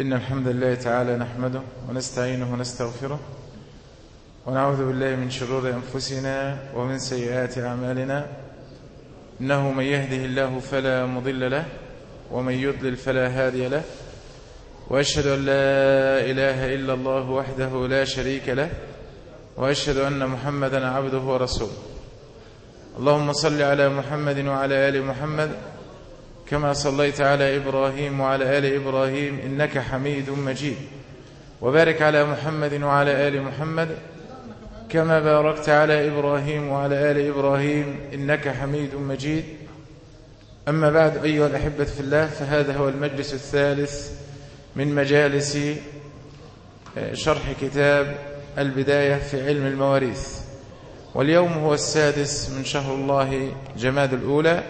إن الحمد لله تعالى نحمده ونستعينه ونستغفره ونعوذ بالله من شرور أنفسنا ومن سيئات أعمالنا. إنه من يهده الله فلا مضل له ومن يضلل فلا هادي له. وأشهد أن لا إله إلا الله وحده لا شريك له. وأشهد أن محمدا عبده ورسوله. اللهم صل على محمد وعلى آل محمد كما صليت على إبراهيم وعلى آل إبراهيم إنك حميد مجيد. وبارك على محمد وعلى آل محمد كما باركت على إبراهيم وعلى آل إبراهيم إنك حميد مجيد. أما بعد أيها الأحبة في الله فهذا هو المجلس الثالث من مجالس شرح كتاب البداية في علم المواريث. واليوم هو السادس من شهر الله جماد الأولى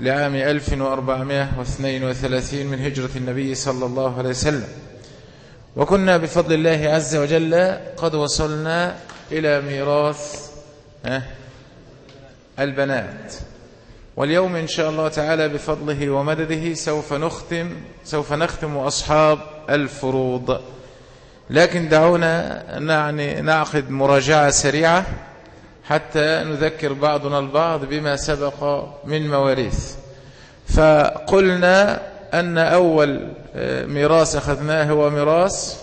ولعام 1432 من هجرة النبي صلى الله عليه وسلم. وكنا بفضل الله عز وجل قد وصلنا إلى ميراث البنات. واليوم إن شاء الله تعالى بفضله ومدده سوف نختم سوف نختم أصحاب الفروض. لكن دعونا يعني نعقد مراجعة سريعة. حتى نذكر بعضنا البعض بما سبق من مواريث. فقلنا أن أول ميراث أخذناه هو ميراث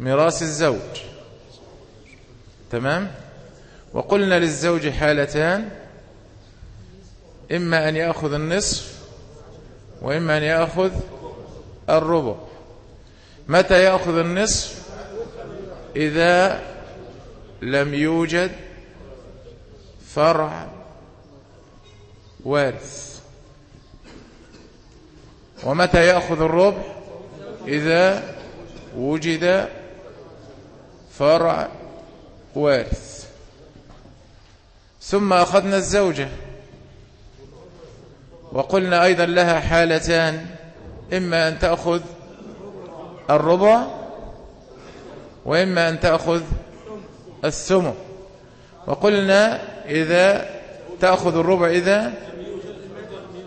ميراث الزوج. تمام؟ وقلنا للزوج حالتان إما أن يأخذ النصف وإما أن يأخذ الربع. متى يأخذ النصف؟ إذا لم يوجد فرع وارث. ومتى يأخذ الربع إذا وجد فرع وارث. ثم أخذنا الزوجة. وقلنا أيضا لها حالتان. إما أن تأخذ الربع وإما أن تأخذ الثمن. وقلنا إذا تأخذ الربع إذا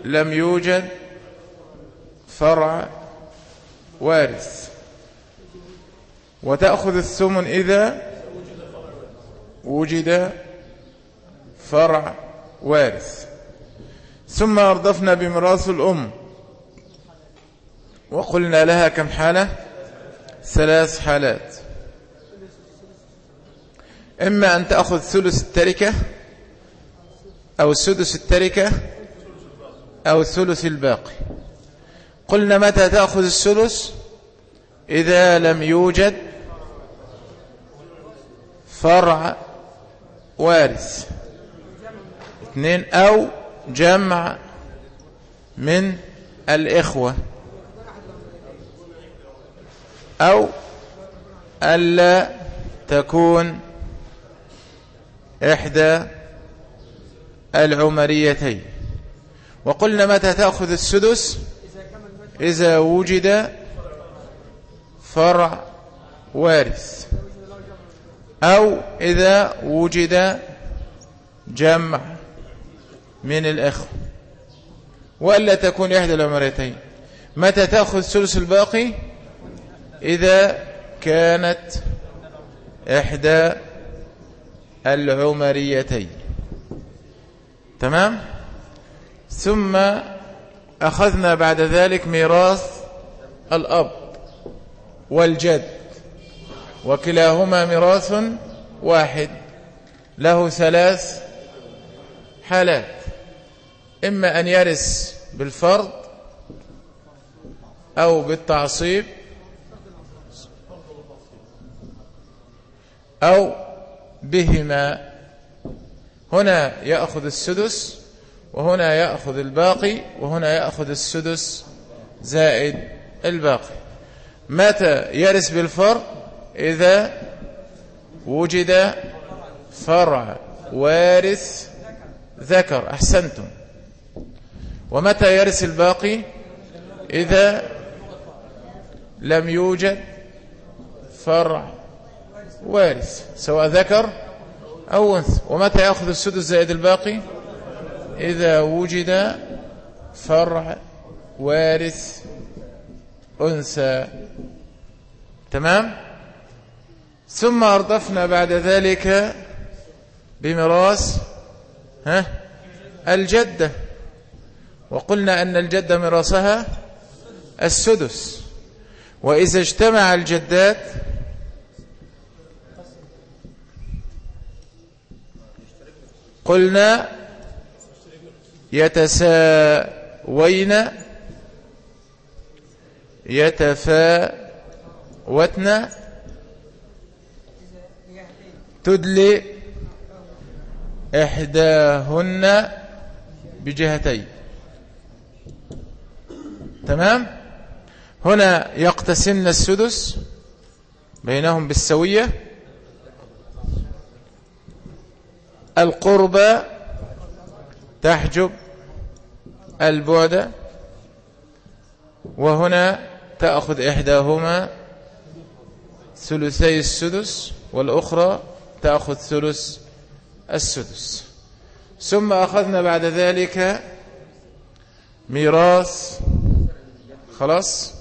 لم يوجد فرع وارث. وتأخذ الثمن إذا وجد فرع وارث. ثم أردفنا بمراث الأم. وقلنا لها كم حالة؟ ثلاث حالات. إما أن تأخذ ثلث التركة أو سدس التركة أو ثلث الباقي. قلنا متى تأخذ الثلث؟ إذا لم يوجد فرع وارث. اثنين أو جمع من الإخوة. أو ألا تكون إحدى العمريتين. وقلنا متى تأخذ السدس؟ إذا وجد فرع وارث. أو إذا وجد جمع من الأخوة. وألا تكون إحدى العمريتين. متى تأخذ ثلث الباقي؟ إذا كانت إحدى العمريتين. تمام؟ ثم أخذنا بعد ذلك ميراث الأب والجد وكلاهما ميراث واحد له ثلاث حالات. إما أن يرث بالفرض أو بالتعصيب أو بهما. هنا يأخذ السدس وهنا يأخذ الباقي وهنا يأخذ السدس زائد الباقي. متى يرث بالفرض إذا وجد فرع وارث ذكر أحسنتم. ومتى يرث الباقي؟ إذا لم يوجد فرع وارث سواء ذكر أو أنثى. ومتى يأخذ السدس زائد الباقي؟ إذا وجد فرع وارث أنثى. تمام؟ ثم أردفنا بعد ذلك بميراث ها؟ الجدة. وقلنا أن الجدة ميراثها السدس. وإذا اجتمع الجدات قلنا يتساوين يتفاوتن تدلي إحداهن بجهتين. تمام؟ هنا يقتسمن السدس بينهم بالسوية. القربة تحجب البعد وهنا تأخذ إحداهما ثلثي السدس والأخرى تأخذ ثلث السدس. ثم أخذنا بعد ذلك ميراث خلاص؟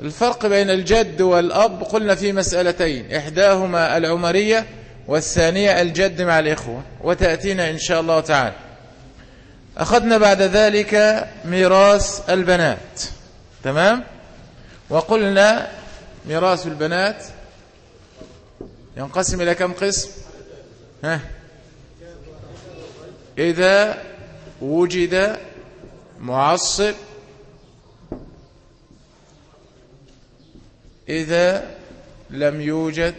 الفرق بين الجد والأب قلنا في مسألتين إحداهما العمرية والثانية الجد مع الإخوة وتأتينا إن شاء الله تعالى. أخذنا بعد ذلك ميراث البنات تمام؟ وقلنا ميراث البنات ينقسم إلى كم قسم؟ ها؟ إذا وجد معصب إذا لم يوجد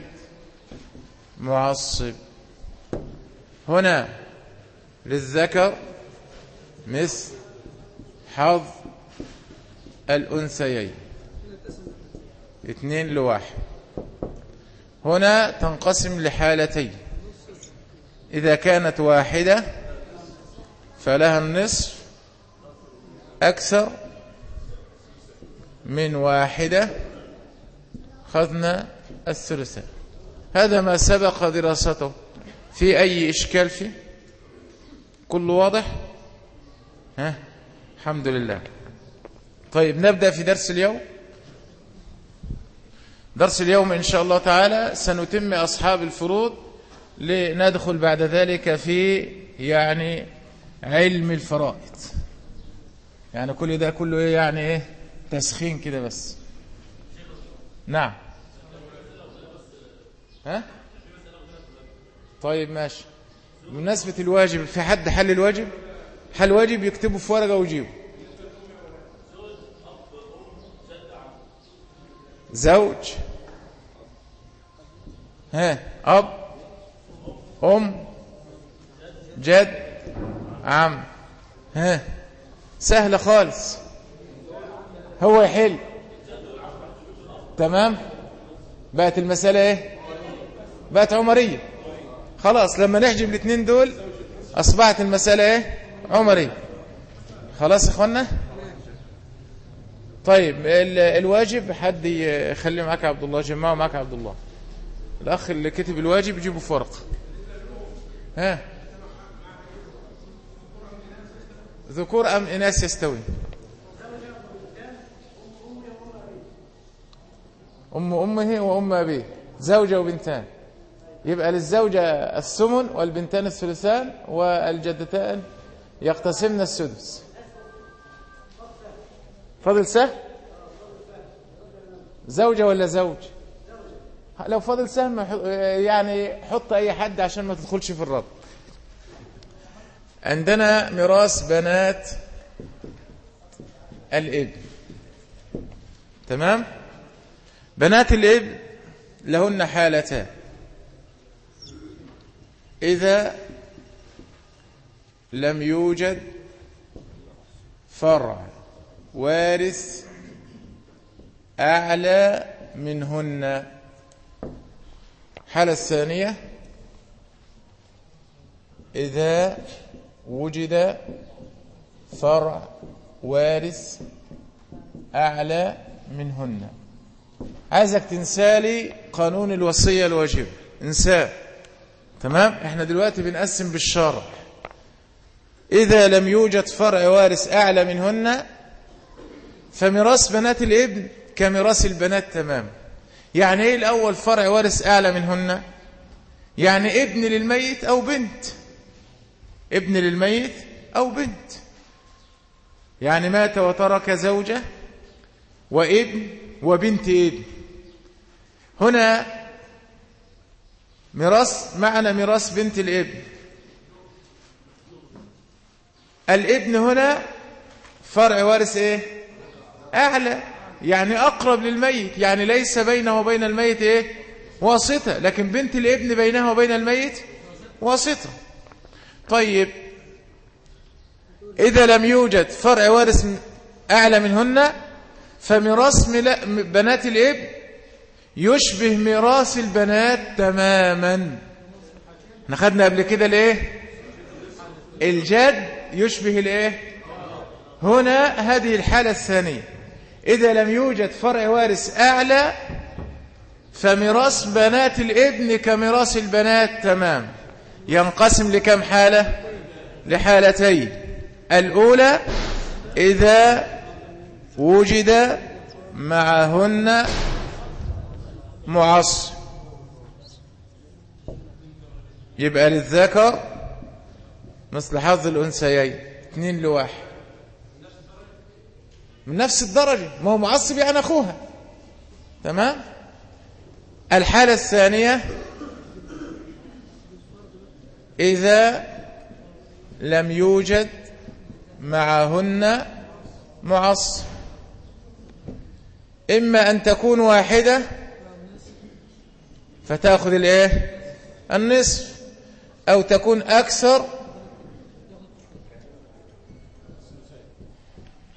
معصب. هنا للذكر مثل حظ الأنثيين. اثنين لواحد. هنا تنقسم لحالتين. إذا كانت واحدة فلها النصف أكثر من واحدة خذنا الثلثة هذا ما سبق دراسته في أي إشكال فيه؟ كل واضح؟ ها؟ الحمد لله. طيب نبدأ في درس اليوم؟ درس اليوم إن شاء الله تعالى سنتم أصحاب الفروض لندخل بعد ذلك في يعني علم الفرائض. يعني كل ده كله إيه؟ يعني إيه؟ تسخين كده بس. نعم. ها؟ طيب ماشي. بمناسبة الواجب في حد حل الواجب؟ حل واجب يكتبه في ورقة ويجيبه. زوج. ها؟ أب. أم. جد. عم. ها؟ سهلة خالص. هو يحل. تمام؟ بقت المسألة إيه؟ بقت عمرية. خلاص لما نحجب الاثنين دول أصبحت المسألة إيه؟ عمرية. خلاص اخوانا طيب الواجب حد يخلي معاك عبد الله جماعة معاك عبد الله. الأخ اللي كتب الواجب يجيبه في ورقة ها؟ ذكور أم إناث يستوي؟ أم أمه وأم أبيه. زوجة وبنتان. يبقى للزوجة الثمن والبنتان الثلثان والجدتان يقتسمن السدس. فضل سهم زوجة ولا زوج؟ لو فضل سهم يعني حط أي حد عشان ما تدخلش في الرب عندنا ميراث بنات الإبن. تمام؟ بنات الإبن لهن حالتان. إذا لم يوجد فرع وارث أعلى منهن. الحالة الثانية إذا وجد فرع وارث أعلى منهن. عايزك تنسالي قانون الوصية الواجب. انساه. تمام؟ إحنا دلوقتي بنقسم بالشرع. إذا لم يوجد فرع وارث أعلى منهن فميراث بنات الابن كميراث البنات تمام. يعني إيه الأول فرع وارث أعلى منهن؟ يعني ابن للميت أو بنت. ابن للميت أو بنت. يعني مات وترك زوجة وابن وبنت ابن. هنا ميراث معنى ميراث بنت الابن. الابن هنا فرع وارث إيه؟ أعلى يعني أقرب للميت يعني ليس بينه وبين الميت إيه؟ واسطة لكن بنت الابن بينها وبين الميت واسطة. طيب إذا لم يوجد فرع وارث أعلى منهن فميراث بنات الابن يشبه ميراث البنات تماما. نخدنا قبل كده الايه الجد يشبه الايه؟ هنا هذه الحالة الثانية. إذا لم يوجد فرع وارث أعلى فميراث بنات الابن كميراث البنات تمام. ينقسم لكم حالة؟ لحالتين. الأولى إذا وجد معهن معص. يبقى للذكر مثل حظ الأنثيين. اثنين لواحد. من نفس الدرجة. ما هو معصب يعني أخوها. تمام؟ الحالة الثانية. إذا لم يوجد معهن معصب إما أن تكون واحدة فتأخذ الإيه؟ النصف. أو تكون أكثر.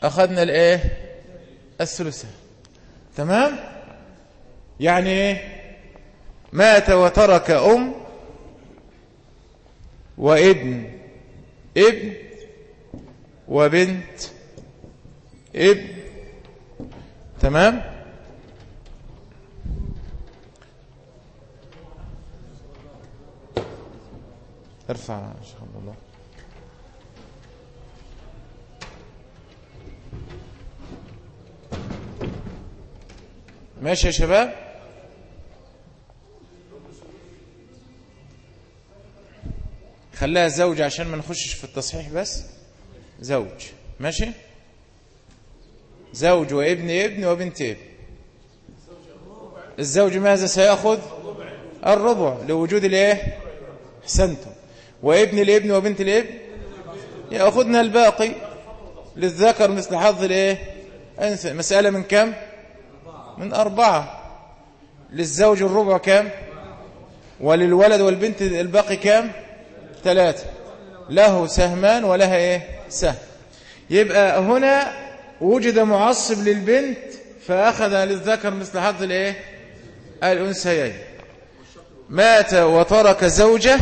أخذنا الإيه؟ الثلثة. تمام؟ يعني إيه مات وترك أم وابن. ابن وبنت. ابن. تمام؟ ارفع شيخ الله. ماشي يا شباب. خلاها زوج عشان ما نخشش في التصحيح بس. زوج. ماشي؟ زوج وابن ابن وبنت ابن. الزوج ماذا سيأخذ؟ الربع. لوجود الإيه؟ احسنتم وابن الابن وبنت الابن؟ يأخذنا الباقي للذكر مثل حظ الايه؟ انثى. مسألة من كم؟ من أربعة. للزوج الربع كم؟ وللولد والبنت الباقي كم؟ ثلاثة. له سهمان ولها إيه؟ سهم. يبقى هنا وجد معصب للبنت فأخذ للذكر مثل حظ الايه؟ الأنثيين. مات وترك زوجة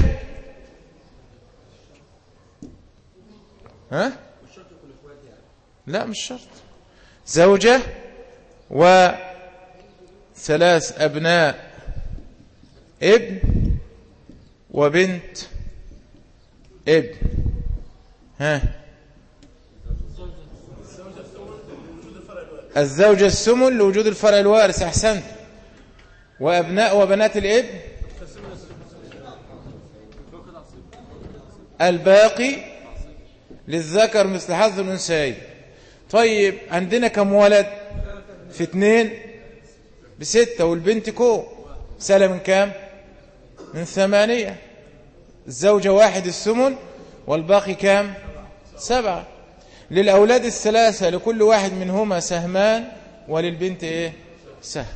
ها؟ لا مش شرط. زوجة وثلاث أبناء ابن وبنت ابن. ها؟ الزوجة السمن لوجود الفرع الوارث أحسنت. وأبناء وبنات الابن. الباقي للذكر مثل حظ الأنثيين طيب عندنا كم ولد؟ في اثنين؟ بستة. والبنت كو؟ سالة من كام؟ من ثمانية. الزوجة واحد الثمن والباقي كام؟ سبعة. للأولاد الثلاثة لكل واحد منهما سهمان وللبنت إيه؟ سهم.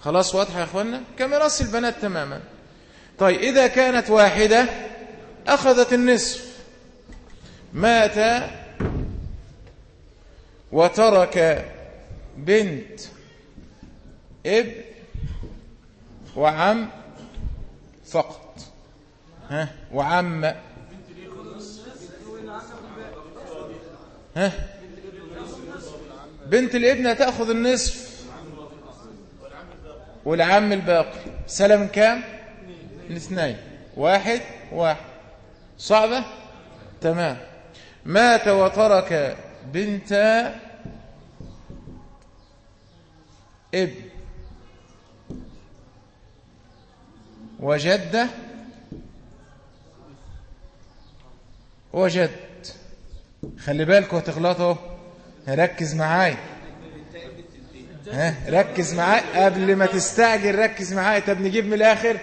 خلاص واضحة يا أخوانا كميراث البنات تماما. طيب إذا كانت واحدة أخذت النصف. مات وترك بنت ابن وعم فقط. ها؟ وعم. ها؟ بنت الابن تأخذ النصف. والعم الباقي. سلم كام؟ الاثنين واحد واحد. صعبة؟ تمام. مات وترك بنت ابن وجدة وجد. خلي بالكوا هتغلطوا ركز معايا ها ركز معايا قبل ما تستعجل ركز معايا طب نجيب من الآخر.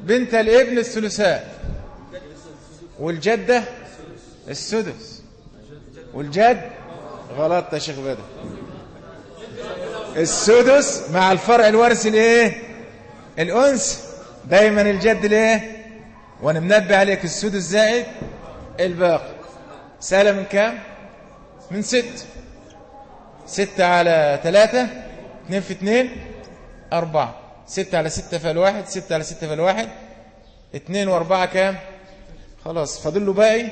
بنت الابن الثلثاء والجدة السدس. والجد غلط يا شيخ بدر. السدس مع الفرع الوارث الايه؟ الانس. دايما الجد الايه وأنا منبه عليك السدس زائد الباقي. سهله من كام؟ من ست. ستة على ثلاثة اثنين في اثنين أربعة. ستة على ستة فالواحد ستة على ستة فالواحد اثنين وأربعة كام؟ خلاص فاضل له باقي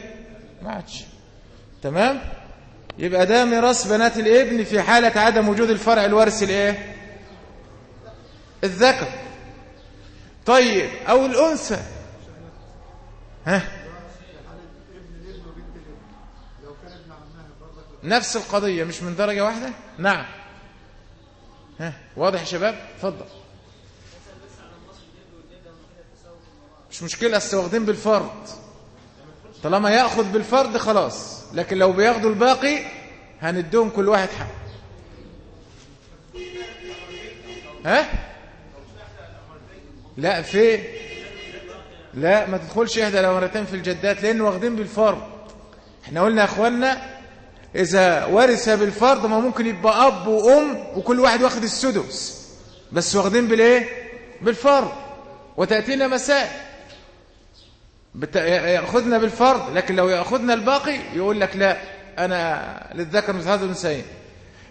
ما عادش. تمام؟ يبقى ده ميراث بنات الابن في حالة عدم وجود الفرع الوارث الايه؟ الذكر. طيب أو الأنثى. ها؟ نفس القضية مش من درجة واحدة؟ نعم. ها واضح يا شباب؟ اتفضل. مش مشكلة بس واخدين بالفرض. طالما يأخذ بالفرض خلاص لكن لو بياخدوا الباقي هنديهم كل واحد حق ها؟ لا في لا ما تدخلش إحدى الامرتين في الجدات لأن واخدين بالفرض إحنا قلنا يا اخوانا إذا ورث بالفرض ما ممكن يبقى أب وأم وكل واحد واخد السدس. بس واخدين بالإيه؟ بالفرض وتأتينا مسائل بت... يأخذنا بالفرض لكن لو يأخذنا الباقي يقول لك لا أنا للذكر مثل هذا الانثيين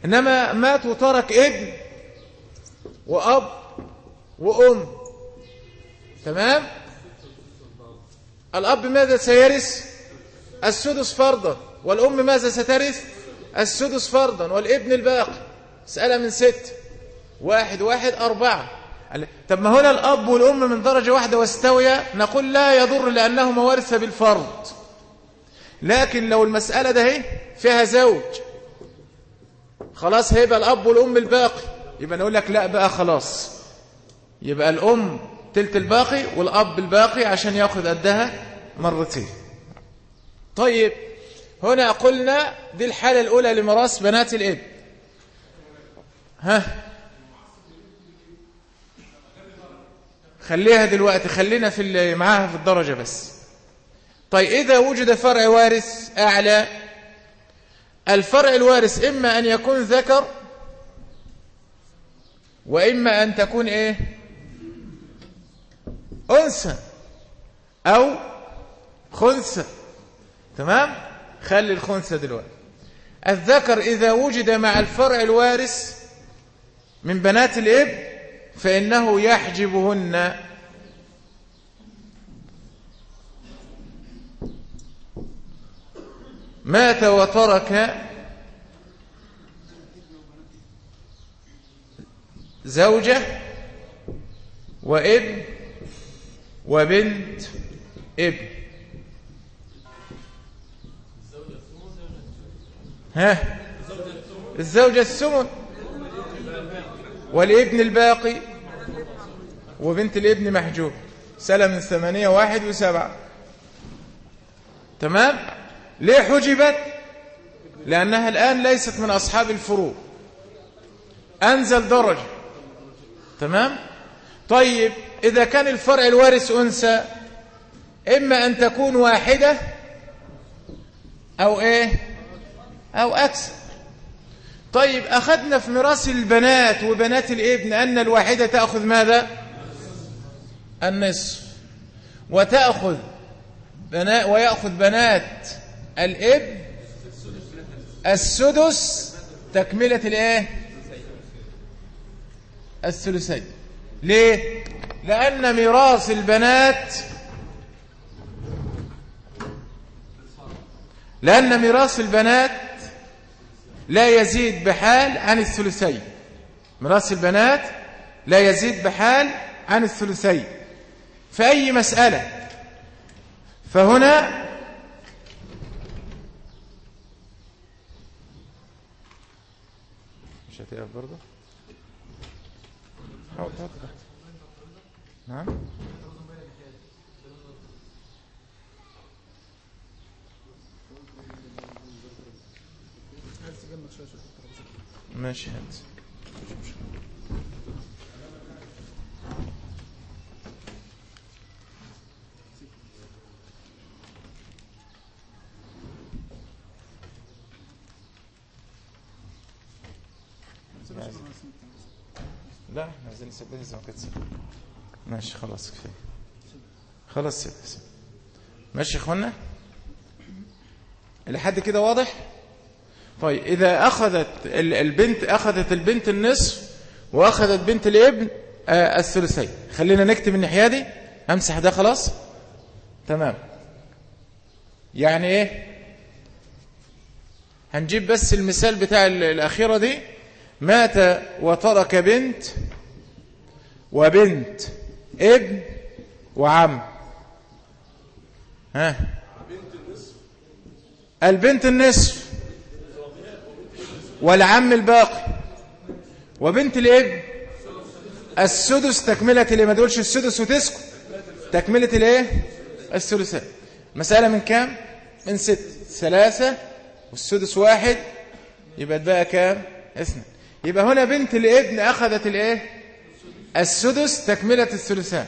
إنما مات وترك ابن وأب وأم. تمام؟ الأب ماذا سيرث؟ السدس فرضا. والأم ماذا سترث؟ السدس فرضا. والابن الباقي. مساله من ست. واحد واحد أربعة. طب ما هنا الأب والأم من درجة واحدة واستويا نقول لا يضر لأنهما ورث بالفرض. لكن لو المسألة ده هي فيها زوج. خلاص هيبقى الأب والأم الباقي. يبقى نقول لك لا بقى خلاص. يبقى الأم تلت الباقي والأب الباقي عشان يأخذ قدها مرتين. طيب هنا قلنا دي الحالة الأولى لمراس بنات الإب. ها؟ خليها دلوقتي خلينا في معاها في الدرجة بس. طيب إذا وجد فرع وارث أعلى الفرع الوارث إما أن يكون ذكر وإما أن تكون إيه؟ أنثى أو خنثى. تمام؟ خلي الخنثى دلوقتي. الذكر إذا وجد مع الفرع الوارث من بنات الإب فإنه يحجبهن. مات وترك زوجة وابن وبنت ابن. ها؟ الزوجة السمن والابن الباقي وبنت الابن محجوب. سلم من ثمانية واحد وسبعة. تمام؟ ليه حجبت؟ لأنها الآن ليست من أصحاب الفروض أنزل درجة. تمام؟ طيب إذا كان الفرع الوارث أنثى إما أن تكون واحدة أو إيه؟ أو أكثر. طيب أخذنا في ميراث البنات وبنات الابن أن الواحدة تأخذ ماذا؟ النصف. وتأخذ بنات ويأخذ بنات الابن السدس تكملة الإيه؟ الثلثين. ليه؟ لأن ميراث البنات لأن ميراث البنات لا يزيد بحال عن الثلثين. ميراث البنات لا يزيد بحال عن الثلثين. في أي مسألة؟ فهنا مش هتقف برضه؟ نعم. ماشي هات لا إحنا عايزين نثبتها زي ما كانت ماشي خلاص كفاية. خلاص سيب ماشي يا اخوانا؟ لحد كده واضح؟ طيب إذا أخذت البنت أخذت البنت النصف وأخذت بنت الابن آه، الثلثين. خلينا نكتب الناحية دي. أمسح ده خلاص. تمام. يعني إيه؟ هنجيب بس المثال بتاع الأخيرة دي. مات وترك بنت وبنت ابن وعم. ها؟ البنت النصف. والعم الباقي. وبنت الابن السدس تكملة اللي ما تقولش السدس وتسكت تكملة الايه؟ الثلثاء مسألة من كام؟ من ست. ثلاثة والسدس واحد يبقى بقى كام؟ اثنين. يبقى هنا بنت الابن أخذت الايه؟ السدس تكملة الثلثاء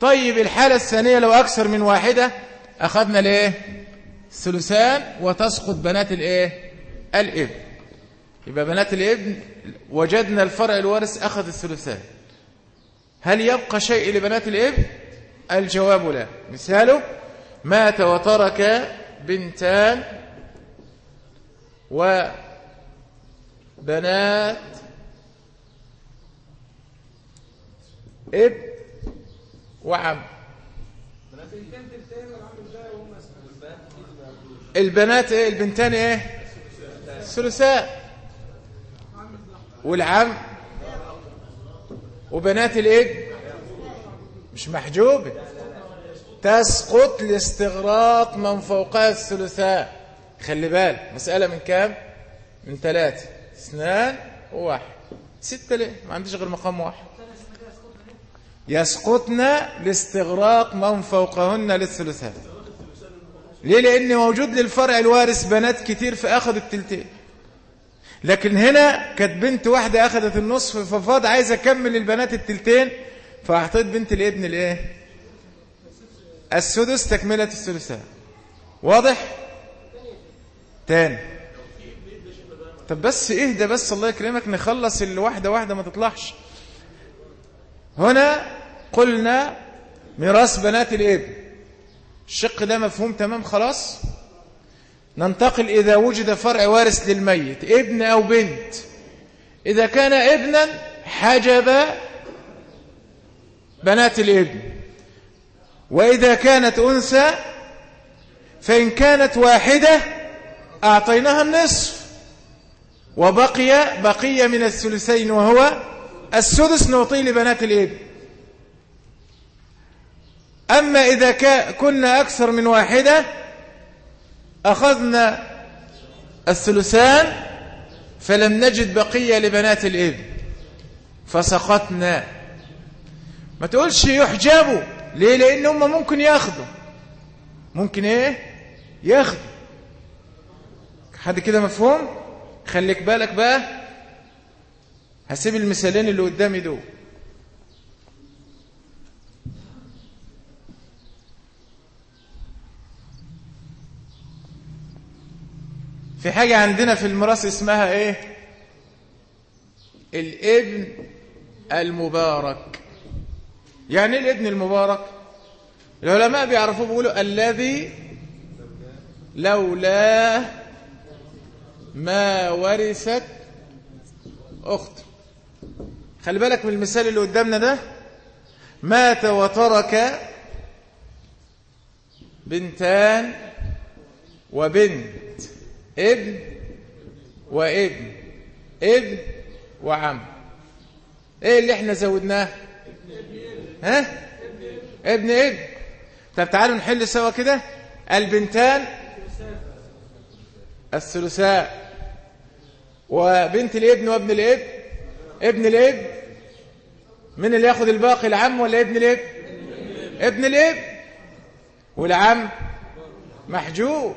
طيب الحالة الثانية لو أكثر من واحدة أخذنا الايه؟ الثلثان وتسقط بنات الايه؟ الابن. يبقى بنات الابن وجدنا الفرع الوارث أخذ الثلثان. هل يبقى شيء لبنات الابن؟ الجواب لا. مثاله مات وترك بنتان وبنات اب وعم. البنات إيه؟ البنتان إيه؟ ثلثاء والعم وبنات الابن مش محجوبة تسقط لاستغراق من فوقها الثلثاء خلي بالك مسألة من كام؟ من ثلاثة. اثنان وواحد. ستة ليه؟ ما عنديش غير مقام واحد. يسقطن لاستغراق من فوقهن للثلثاء ليه؟ لأن موجود للفرع الوارث بنات كتير فأخذ التلتين. لكن هنا كانت بنت واحدة أخذت النصف ففاض عايز أكمل البنات التلتين فأعطيت بنت الابن الإيه؟ السدس تكملة الثلثاء واضح؟ تاني. طب بس اهدى بس الله يكرمك نخلص الواحدة واحدة ما تطلعش. هنا قلنا ميراث بنات الابن. الشق ده مفهوم تمام خلاص؟ ننتقل إذا وجد فرع وارث للميت ابن أو بنت. إذا كان ابنا حجب بنات الابن. وإذا كانت أنثى فإن كانت واحدة أعطيناها النصف. وبقي بقي من الثلثين وهو السدس نعطيه لبنات الابن. أما إذا كنا أكثر من واحدة أخذنا الثلثان فلم نجد بقية لبنات الابن فسقطنا. ما تقولش يحجبوا. ليه؟ لأن هم ممكن ياخدوا. ممكن إيه؟ ياخدوا. حد كده مفهوم؟ خليك بالك بقى. هسيب المثالين اللي قدامي دول. في حاجة عندنا في الميراث اسمها إيه؟ الابن المبارك. يعني إيه الابن المبارك؟ العلماء بيعرفوه بيقولوا الذي لولا ما ورثت أخته. خلي بالك من المثال اللي قدامنا ده. مات وترك بنتان وبنت. ابن وابن ابن وعم. إيه اللي إحنا زودناه؟ ها؟ ابن ابن طب تعالوا نحل سوا كده. البنتان الثلثاء وبنت الإبن وابن الابن ابن الابن من اللي ياخد الباقي العم ولا ابن الإب؟ ابن الإب. والعم محجوب.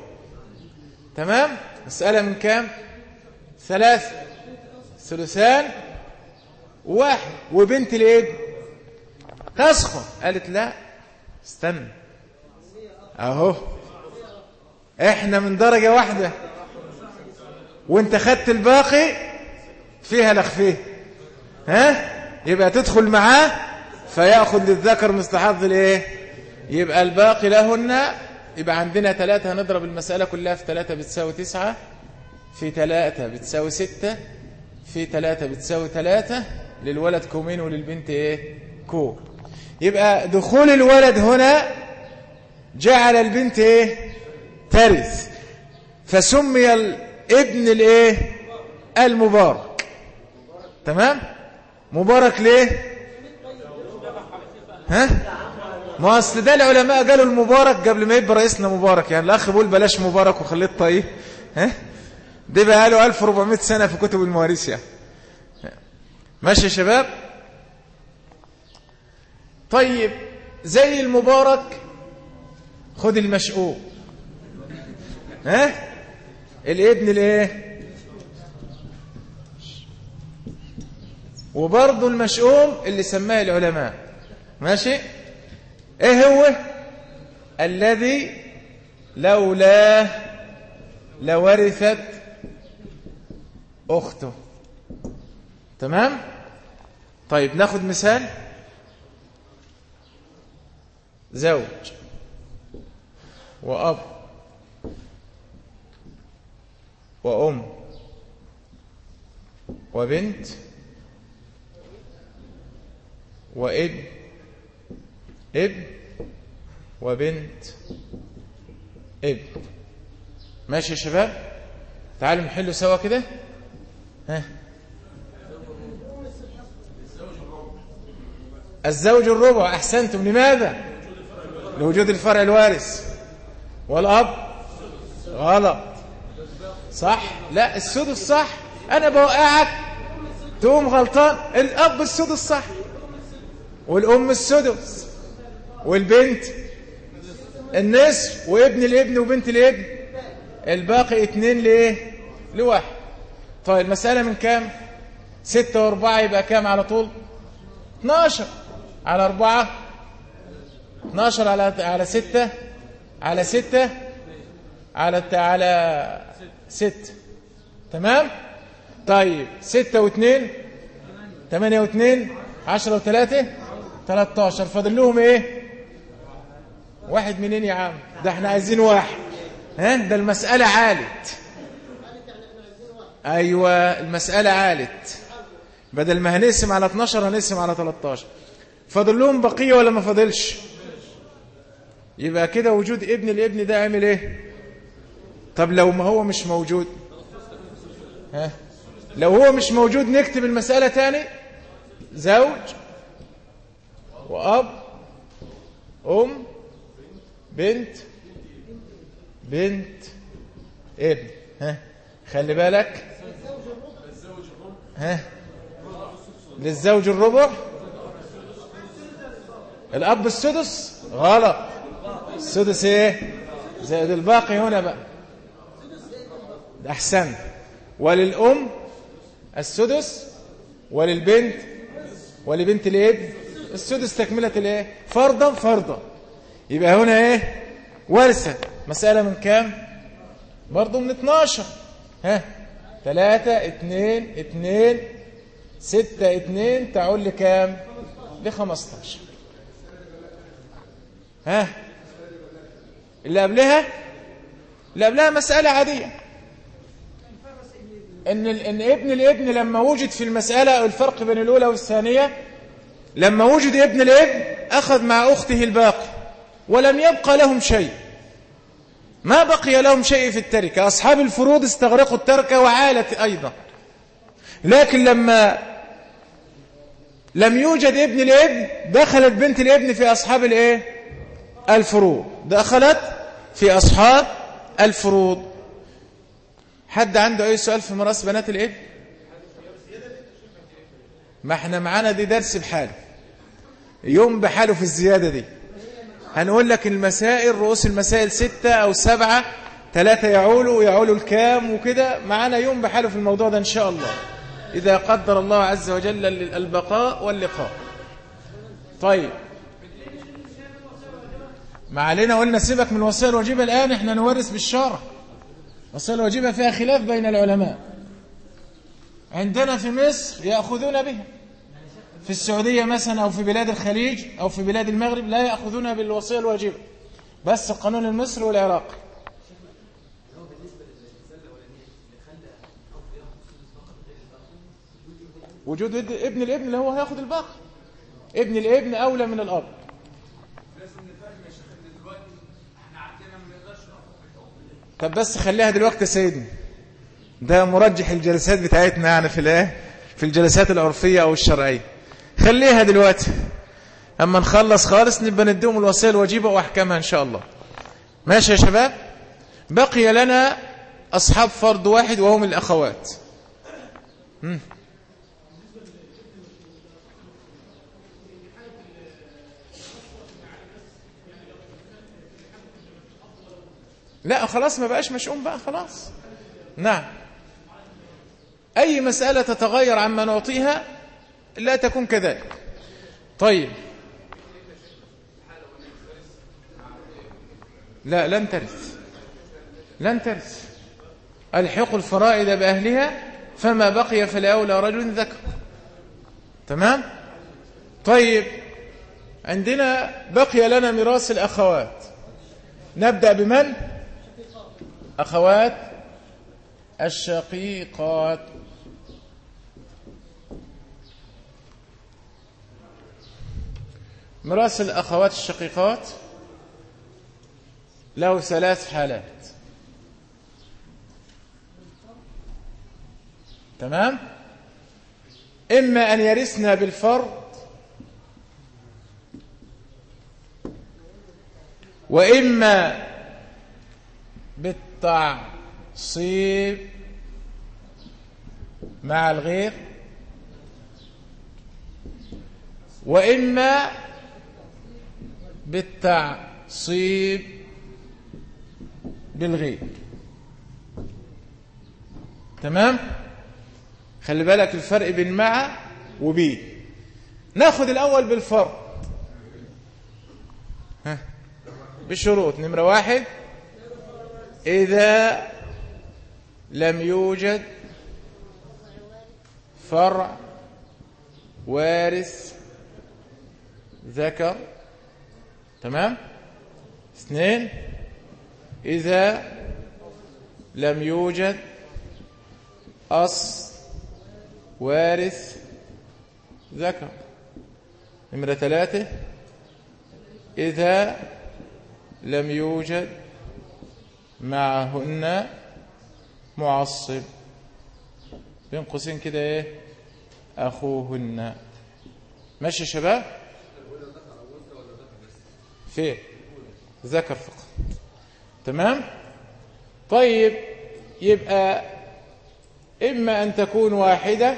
تمام؟ مسألة من كام؟ ثلاثة ثلثان واحد. وبنت الاب تسخن قالت لا. استنى. أهو. إحنا من درجة واحدة. وأنت خدت الباقي؟ فيها لخفيه ها؟ يبقى تدخل معاه فيأخذ للذكر مستحض الايه يبقى الباقي لهن يبقى عندنا ثلاثة هنضرب المسألة كلها في ثلاثة بتساوي تسعة في ثلاثة بتساوي ستة في ثلاثة بتساوي ثلاثة للولد كومين وللبنت إيه؟ كو يبقى دخول الولد هنا جعل البنت إيه؟ ترث. فسمي الابن الإيه؟ المبارك. تمام؟ مبارك ليه؟ ها؟ ما أصل ده العلماء قالوا المبارك قبل ما يبقى رئيسنا مبارك. يعني الأخ بيقول بلاش مبارك وخليه طيب. ها؟ ده بقى له 1400 سنة في كتب المواريث يعني ماشي يا شباب؟ طيب زي المبارك خد المشؤوم ها؟ الابن الايه وبرضه المشؤوم اللي سماه العلماء. ماشي؟ إيه هو؟ الذي لولاه لورثت أخته. تمام؟ طيب ناخد مثال. زوج وأب وأم وبنت وابن ابن وبنت ابن. ماشي يا شباب؟ تعالوا نحلوا سوا كده. ها؟ الزوج الربع أحسنتم. لماذا؟ لوجود الفرع الوارث. والأب؟ غلط. صح؟ لا السدس صح أنا بوقعك. تقوم غلطان. الأب السدس صح والأم السدس. والبنت النصف وابن الابن وبنت الابن الباقي اتنين ليه لواحد. طيب المسألة من كام؟ ستة وأربعة يبقى كام على طول؟ 12 على أربعة؟ 12 على على 6 على 6 على على 6 تمام؟ طيب 6 و2 8 و2 10 و3 13 فاضل لهم إيه؟ واحد منين يا عم؟ ده إحنا عايزين واحد. ها؟ ده المسألة عالت. أيوه المسألة عالت. بدل ما هنقسم على 12 هنقسم على 13 فاضل لهم بقية ولا ما فاضلش؟ يبقى كده وجود ابن الابن ده عامل إيه؟ طب لو ما هو مش موجود؟ ها؟ لو هو مش موجود نكتب المسألة تاني. زوج وأب أم بنت بنت ابن. ها؟ خلي بالك. ها؟ للزوج الربع. الأب السدس؟ غلط. السدس إيه؟ زائد الباقي هنا بقى. أحسن. وللأم السدس وللبنت ولبنت الابن. السدس تكملة الإيه؟ فرضا فرضا. يبقى هنا إيه؟ ورثة. مسألة من كام؟ برضو من 12 ها؟ 3 2 2 6 2 تعول لكام؟ ل 15 ها؟ اللي قبلها؟ اللي قبلها مسألة عادية. إن, إن ابن الابن لما وجد في المسألة الفرق بين الأولى والثانية لما وجد ابن الابن أخذ مع أخته الباقي. ولم يبقى لهم شيء. ما بقي لهم شيء في التركة. أصحاب الفروض استغرقوا التركة وعالت أيضا. لكن لما لم يوجد ابن الابن دخلت بنت الابن في أصحاب الإيه؟ الفروض. دخلت في أصحاب الفروض. حد عنده أي سؤال في مراس بنات الابن ما إحنا معانا دي درس بحاله. يوم بحاله في الزيادة دي. هنقول لك المسائل رؤوس المسائل ستة أو سبعة ثلاثة يعولوا ويعولوا الكام وكده معانا يوم بحاله في الموضوع ده إن شاء الله. إذا قدر الله عز وجل البقاء واللقاء. طيب. ما علينا قلنا سيبك من الوصية الواجبة الآن إحنا نورث بالشارع الوصية الواجبة فيها خلاف بين العلماء. عندنا في مصر يأخذون بها في السعودية مثلا أو في بلاد الخليج أو في بلاد المغرب لا يأخذون بالوصية الواجبة. بس القانون المصري والعراقي وجود ابن الابن اللي هو هياخد الباقي. ابن الابن أولى من الأب. طب بس خليها دلوقتي يا سيدنا ده مرجح الجلسات بتاعتنا يعني في الايه؟ في الجلسات العرفية أو الشرعية. خليها دلوقتي. أما نخلص خالص نبقى نديهم الوصية الواجبة وأحكامها إن شاء الله. ماشي يا شباب؟ بقي لنا أصحاب فرض واحد وهم الأخوات. لا خلاص ما بقاش مشؤوم بقى خلاص. نعم. أي مسألة تتغير عما نعطيها لا تكون كذلك. طيب. لا لن ترث. لن ترث. ألحق الفرائض بأهلها فما بقي فلأولى رجل ذكر. تمام؟ طيب. عندنا بقي لنا ميراث الأخوات. نبدأ بمن؟ أخوات الشقيقات. ميراث الأخوات الشقيقات له ثلاث حالات. تمام؟ إما أن يرثنا بالفرض وإما بالتعصيب مع الغير وإما بالتعصيب بالغير تمام؟ خلي بالك الفرق بين مع وبي. ناخد الأول بالفرق. ها؟ بالشروط. نمرة واحد. إذا لم يوجد فرع وارث ذكر تمام؟ اثنين. إذا لم يوجد أصل وارث ذكر. نمرة ثلاثة. إذا لم يوجد معهن معصب. بين قوسين كده إيه؟ أخوهن. ماشي يا شباب؟ فين ذكر فقط. تمام؟ طيب يبقى إما أن تكون واحدة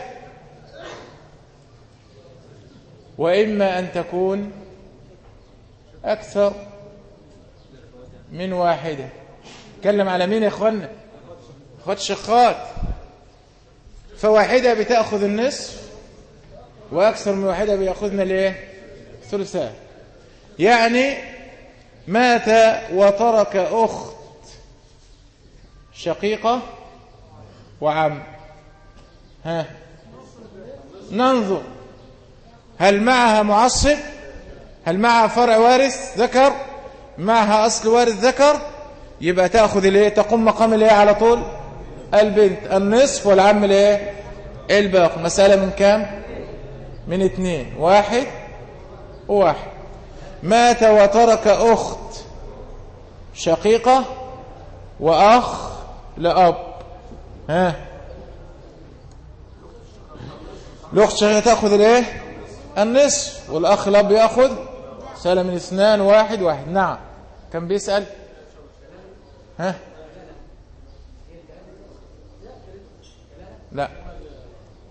وإما أن تكون أكثر من واحدة. تكلم على مين يا إخوانا أخوات شخات فواحدة بتأخذ النصف وأكثر من واحدة بيأخذنا ليه ثلثان. يعني مات وترك أخت شقيقة وعم. ها. ننظر. هل معها معصب؟ هل معها فرع وارث ذكر؟ معها أصل وارث ذكر؟ يبقى تأخذ الإيه؟ تقوم مقام الإيه على طول؟ البنت. النصف والعم الإيه؟ الباقي. مسألة من كام؟ من اثنين. واحد وواحد. مات وترك أخت شقيقة وأخ لأب. ها؟ الأخت شقيقة تأخذ الإيه؟ النصف والأخ الأب يأخذ سأل من اثنان واحد واحد. نعم. كان بيسأل؟ ها؟ لا.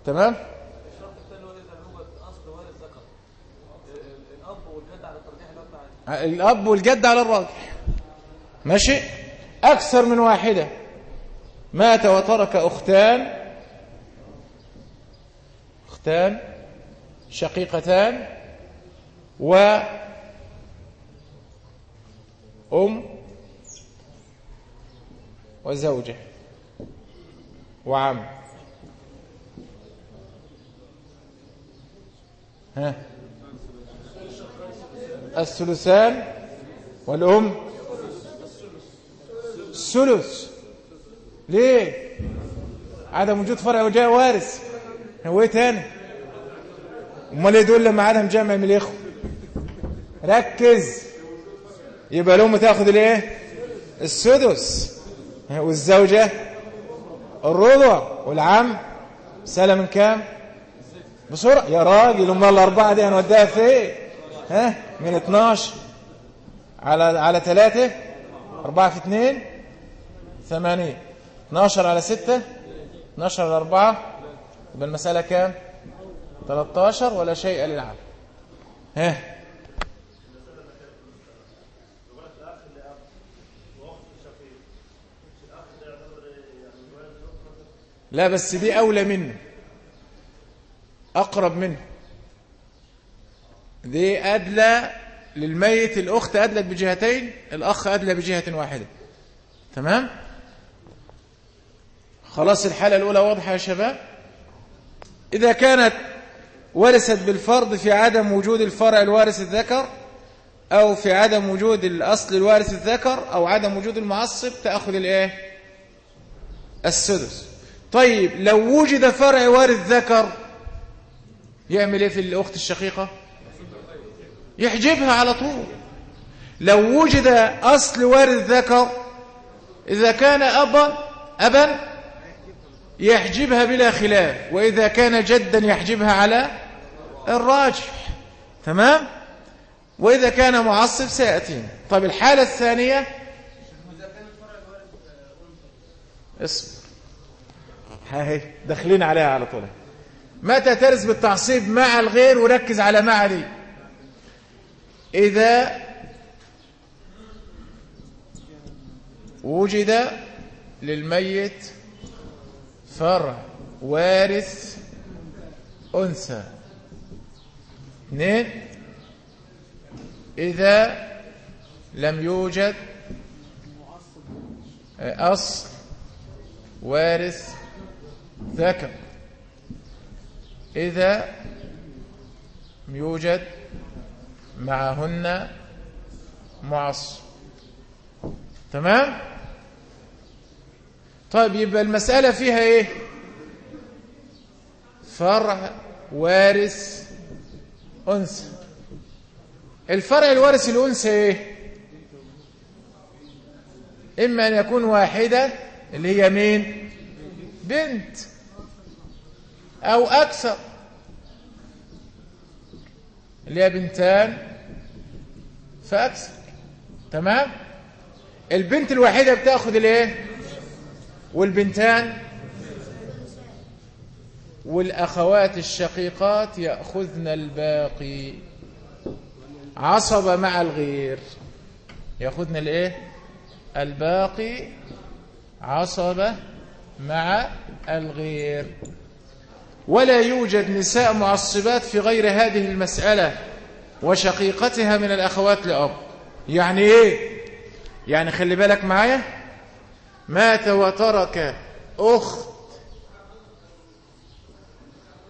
تمام؟ الأب والجد على الراجح. ماشي؟ أكثر من واحدة. مات وترك أختان. أختان شقيقتان. و أم وزوجة. وعم. ها؟ الثلثان والأم الثلث. ليه؟ عدم وجود فرع وجاء وارث. هو إيه تاني أمال إيه دول لما عدم جمع من الإخوة؟ ركز. يبقى الأم تاخذ الإيه؟ السدس. والزوجة الربع والعم. سلم من كام؟ بسرعة. يا راجل أمال الأربعة دي هنوديها فين؟ ها? من 12 على على 3 4 في 2 8 12 على 6 12 على 4 يبقى المسألة كام؟ 13 ولا شيء للعب ها؟ لا بس دي أولى منه. أقرب منه. دي أدلى للميت الأخت أدلت بجهتين الأخ أدلى بجهة واحدة. تمام؟ خلاص الحالة الأولى واضحة يا شباب؟ إذا كانت ورثت بالفرض في عدم وجود الفرع الوارث الذكر أو في عدم وجود الأصل الوارث الذكر أو عدم وجود المعصب تأخذ الإيه؟ السدس. طيب لو وجد فرع وارث ذكر يعمل إيه في الأخت الشقيقة؟ يحجبها على طول. لو وجد أصل وارث ذكر إذا كان أبا أبا يحجبها بلا خلاف وإذا كان جدا يحجبها على الراجح. تمام؟ وإذا كان معصب سيأتينا طيب الحالة الثانية؟ اصبر هاي داخلين عليها على طول. متى ترز بالتعصيب مع الغير وركز على مع إذا وجد للميت فرع وارث أنثى. اثنين إذا لم يوجد أصل وارث ذكر. إذا يوجد معهن معص. تمام؟ طيب يبقى المسألة فيها إيه؟ فرع وارث أنثى. الفرع الوارث الأنثى إيه؟ إما أن يكون واحدة اللي هي مين؟ بنت. أو أكثر. اللي هي بنتان فأكثر تمام؟ البنت الوحيدة بتاخد الإيه؟ والبنتان. والأخوات الشقيقات يأخذن الباقي. عصب مع الغير. يأخذن الإيه؟ الباقي عصب مع الغير. ولا يوجد نساء معصبات في غير هذه المسألة وشقيقتها من الأخوات لأب. يعني إيه؟ يعني خلي بالك معايا. مات وترك أخت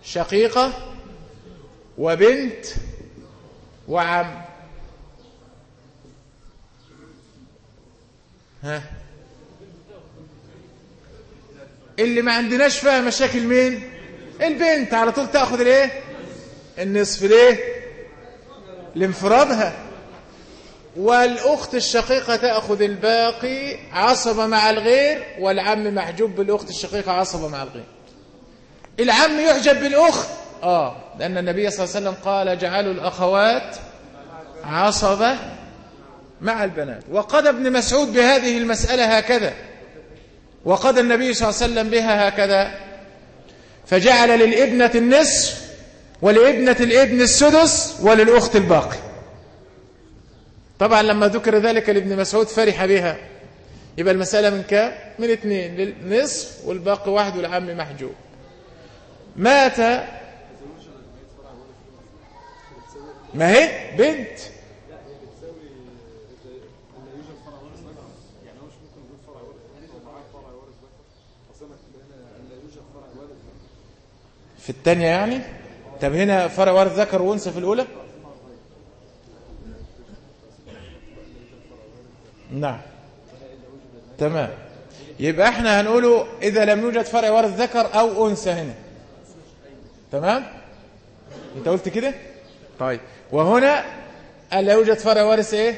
شقيقة وبنت وعم. ها؟ اللي ما عندناش فيها مشاكل مين؟ البنت على طول تأخذ الايه النصف ليه؟ لانفرادها. والأخت الشقيقة تأخذ الباقي عصبه مع الغير والعم محجوب بالأخت الشقيقة عصبه مع الغير. العم يحجب بالأخت. آه لأن النبي صلى الله عليه وسلم قال جعلوا الأخوات عصبه مع البنات. وقد ابن مسعود بهذه المسألة هكذا. وقد النبي صلى الله عليه وسلم بها هكذا. فجعل للابنة النصف ولابنة الابن السدس وللأخت الباقي. طبعا لما ذكر ذلك لابن مسعود فرح بها. يبقى المسألة من كام؟ من اثنين للنصف والباقي واحد والعم محجوب. مات. ما هي؟ بنت. في الثانية يعني؟ طب هنا فرع وارث ذكر وأنثى في الأولى؟ نعم. تمام. يبقى إحنا هنقوله إذا لم يوجد فرع وارث ذكر أو أنثى هنا. تمام؟ أنت قلت كده؟ طيب. وهنا لا يوجد فرع وارث إيه؟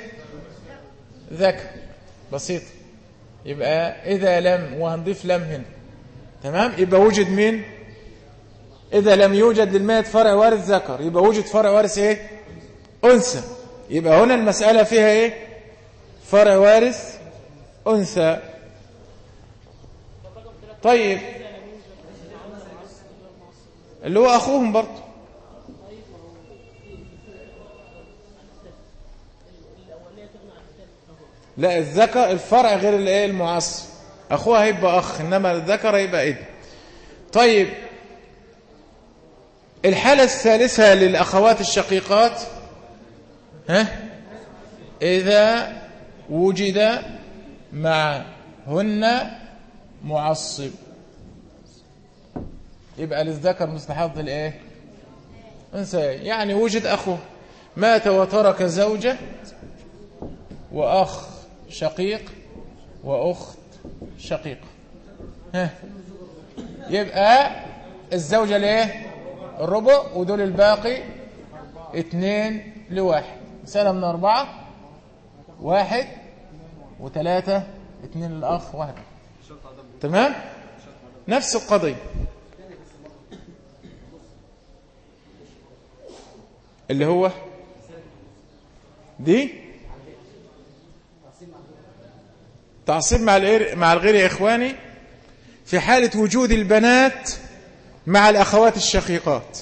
ذكر. بسيط. يبقى إذا لم وهنضيف لم هنا. تمام؟ يبقى وجد مين؟ إذا لم يوجد للميت فرع وارث ذكر. يبقى وجد فرع وارث إيه؟ أنثى. يبقى هنا المسألة فيها إيه؟ فرع وارث أنثى. طيب. اللي هو أخوهم برضه. لا الذكر الفرع غير الإيه؟ المعصر. أخوها هيبقى أخ إنما الذكر هيبقى ابن طيب. الحالة الثالثة للأخوات الشقيقات ها؟ إذا وجد معهن معصب. يبقى للذكر مستحض الإيه؟ انسى يعني وجد اخوه مات وترك زوجة وأخ شقيق وأخت شقيقة. ها؟ يبقى الزوجة ليه الربع ودول الباقي اتنين لواحد. مسألة من أربعة واحد وثلاثة اتنين للأخ واحد. تمام؟ نفس القضية. اللي هو دي؟ تعصيب مع مع الغير يا إخواني في حالة وجود البنات مع الأخوات الشقيقات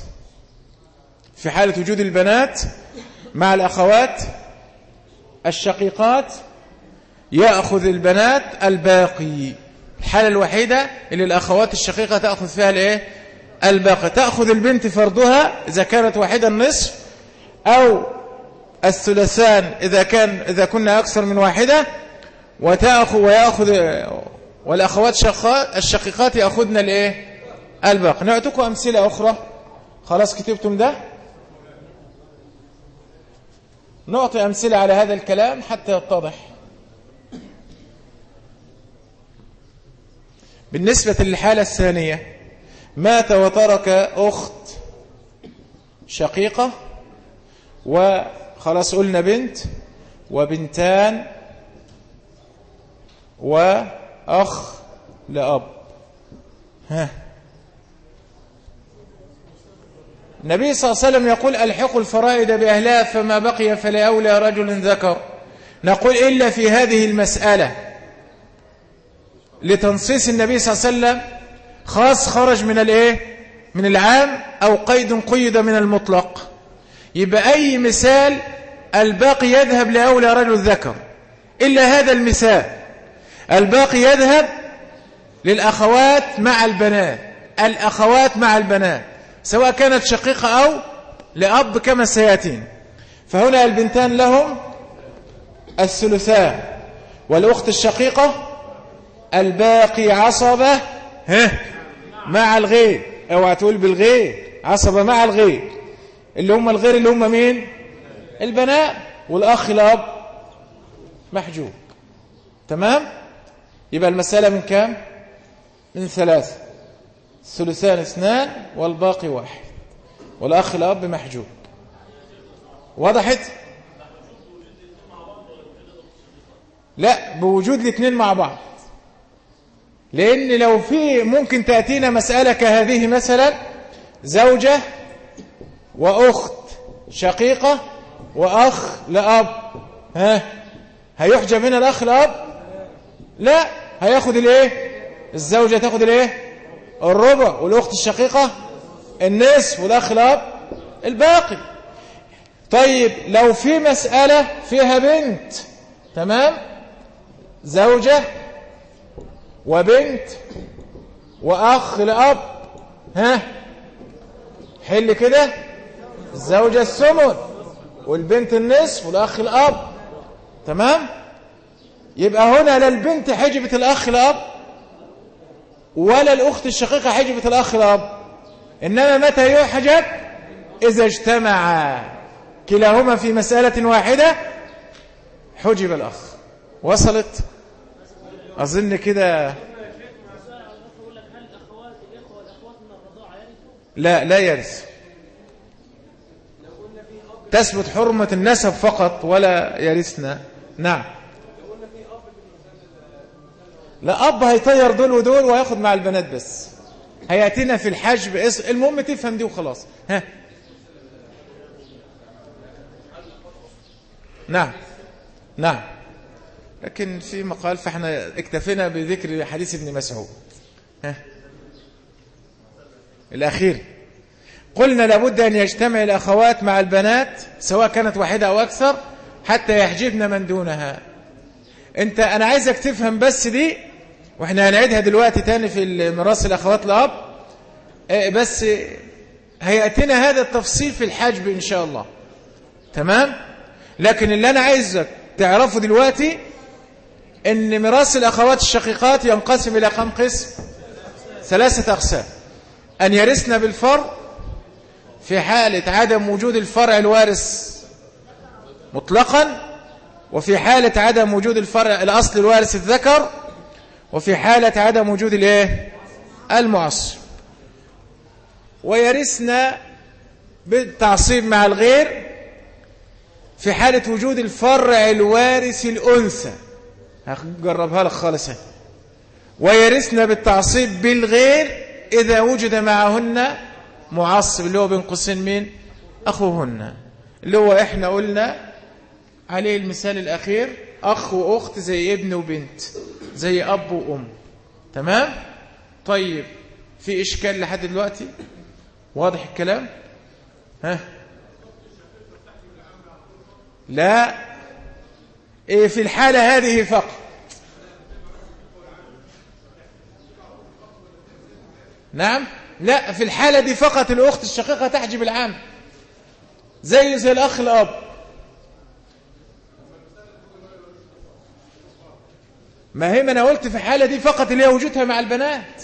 في حالة وجود البنات مع الأخوات الشقيقات يأخذ البنات الباقي الحالة الوحيدة اللي الأخوات الشقيقة تأخذ فيها الإيه؟ الباقي تأخذ البنت فرضها إذا كانت واحدة النصف أو الثلثان إذا كان إذا كنا أكثر من واحدة وتأخذ ويأخذ والأخوات الشقيقات يأخذن الإيه؟ الباقي نعطيكم أمثلة أخرى. خلاص كتبتم ده؟ نعطي أمثلة على هذا الكلام حتى يتضح. بالنسبة للحالة الثانية مات وترك أخت شقيقة وخلاص قلنا بنت وبنتان وأخ لأب. ها. النبي صلى الله عليه وسلم يقول ألحقوا الفرائد بأهلها فما بقي فلأولى رجل ذكر. نقول إلا في هذه المسألة. لتنصيص النبي صلى الله عليه وسلم خاص خرج من الإيه؟ من العام أو قيد قيد من المطلق. يبقى أي مثال الباقي يذهب لأولى رجل ذكر. إلا هذا المثال. الباقي يذهب للأخوات مع البنات. الأخوات مع البنات. سواء كانت شقيقة أو لأب كما سيأتين فهنا البنتان لهم الثلثان والأخت الشقيقة الباقي عصبة ها؟ مع الغير أوعى تقول بالغير عصبة مع الغير اللي هم الغير اللي هم مين؟ البناء والأخ الأب محجوب. تمام؟ يبقى المسألة من كام؟ من ثلاثة. الثلثان اثنان والباقي واحد. والأخ الأب محجوب. وضحت؟ لا بوجود الاثنين مع بعض. لأن لو في ممكن تأتينا مسألة كهذه مثلا زوجة وأخت شقيقة وأخ لأب. ها؟ هيحجب من الأخ لأب لا. هياخد الإيه؟ الزوجة تاخد الإيه؟ الربع والأخت الشقيقة النصف والأخ الأب الباقي. طيب لو في مسألة فيها بنت تمام؟ زوجة وبنت وأخ لأب ها؟ حل كده. الزوجة الثمن والبنت النصف والأخ الأب تمام؟ يبقى هنا لا البنت حجبة الأخ الأب ولا الأخت الشقيقة حجبة الأخ الأب إنما متى يحجب إذا اجتمعا كلاهما في مسألة واحدة. حجب الأخ. وصلت؟ أظن كده. لا لا يرث. تثبت حرمة النسب فقط ولا يرثنا. نعم. لا أب هيطير دول ودول وياخد مع البنات بس. هيأتينا في الحجب. المهم تفهم دي وخلاص. ها. نعم. نعم. لكن في مقال فاحنا اكتفينا بذكر حديث ابن مسعود. ها. الأخير. قلنا لابد أن يجتمع الأخوات مع البنات سواء كانت واحدة أو أكثر حتى يحجبن من دونها. أنت أنا عايزك تفهم بس دي وإحنا هنعيدها دلوقتي تاني في ميراث الأخوات الأب. آه، بس هيأتينا هذا التفصيل في الحجب إن شاء الله. تمام؟ لكن اللي أنا عايزك تعرفه دلوقتي إن ميراث الأخوات الشقيقات ينقسم إلى كم قسم ثلاثة أقسام. أن يرثن بالفرض في حالة عدم وجود الفرع الوارث مطلقا وفي حالة عدم وجود الفرع الأصل الوارث الذكر وفي حالة عدم وجود الايه؟ المعصب ويرثنا بالتعصيب مع الغير في حالة وجود الفرع الوارث الأنثى. هجربها لك خالص. ويرثنا بالتعصيب بالغير إذا وجد معهن معصب اللي هو بين قوسين مين؟ أخوهن. اللي هو إحنا قلنا عليه المثال الأخير أخ وأخت زي ابن وبنت. زي أب وأم. تمام؟ طيب في إشكال لحد دلوقتي؟ واضح الكلام؟ ها؟ لا. إيه في الحالة هذه فقط. نعم؟ لا في الحالة دي فقط الأخت الشقيقة تحجب العام. زي زي الأخ الأب. ما هي ما أنا قلت في الحالة دي فقط اللي هي وجودها مع البنات.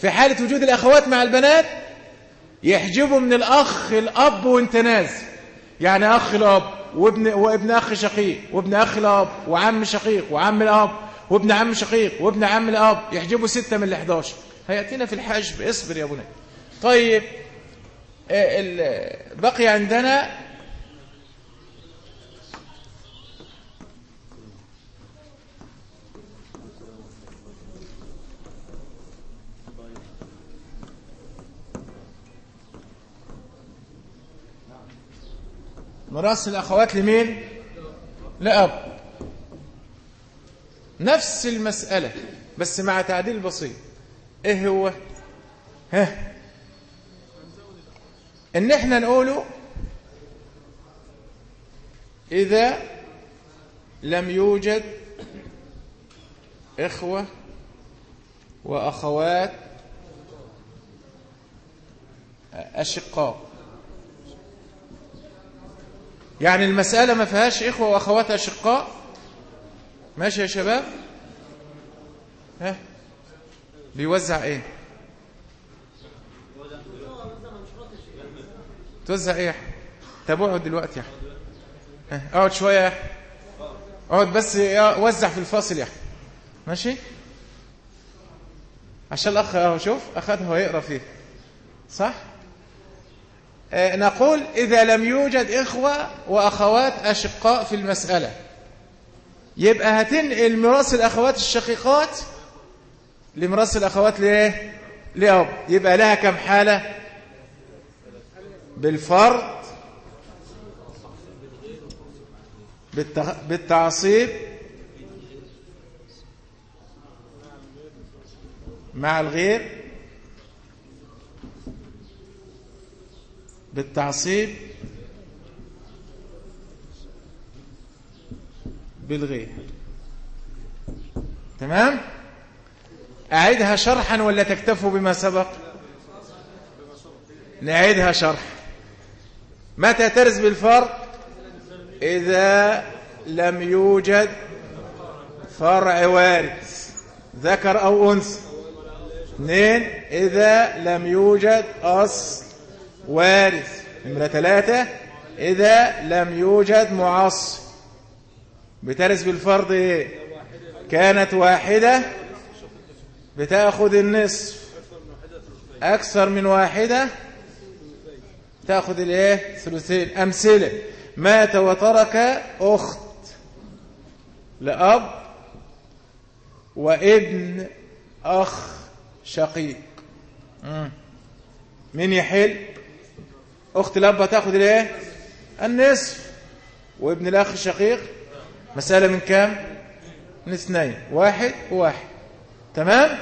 في حالة وجود الأخوات مع البنات يحجبوا من الأخ الأب وانت نازل. يعني أخ الأب وابن, وابن أخ شقيق وابن أخ الأب وعم شقيق وعم الأب وابن عم شقيق وابن عم الأب يحجبوا ستة من الإحداشر هيأتينا في الحجب. اصبر يا بني. طيب آه، بقي عندنا مراس الأخوات لمين؟ لأب. نفس المسألة بس مع تعديل بسيط. إيه هو؟ ها؟ إن إحنا نقوله إذا لم يوجد إخوة وأخوات أشقاء. يعني المسألة ما فيهاش إخوة وأخوات أشقاء؟ ماشي يا شباب؟ ها؟ بيوزع إيه؟ توزع إيه؟ طب اقعد دلوقتي يا احمد اقعد شوية يا احمد اقعد بس وزع في الفاصل يا احمد ماشي؟ عشان أهو شوف اخذها ويقرا فيه صح؟ نقول إذا لم يوجد إخوة وأخوات أشقاء في المسألة. يبقى هتنقل ميراث الأخوات الشقيقات لمرس الأخوات ليه؟ لأب. يبقى لها كم حالة؟ بالفرض بالتعصيب مع الغير. بالتعصيب بالغير تمام؟ أعيدها شرحا ولا تكتفوا بما سبق؟ نعيدها شرح. متى ترز بالفرق؟ إذا لم يوجد فرع وارد. ذكر أو أنثى. اثنين إذا لم يوجد أصل. وارث. نمرة ثلاثة. إذا لم يوجد معصب بترث بالفرض إيه؟ كانت واحدة. بتأخذ النصف. أكثر من واحدة. تأخذ الإيه؟ ثلثين. أمثلة. مات وترك أخت. لأب وابن أخ شقيق. مين يحل؟ أخت الأب تأخذ الإيه النصف. وابن الأخ الشقيق مسألة من كام؟ من اثنين. واحد وواحد. تمام؟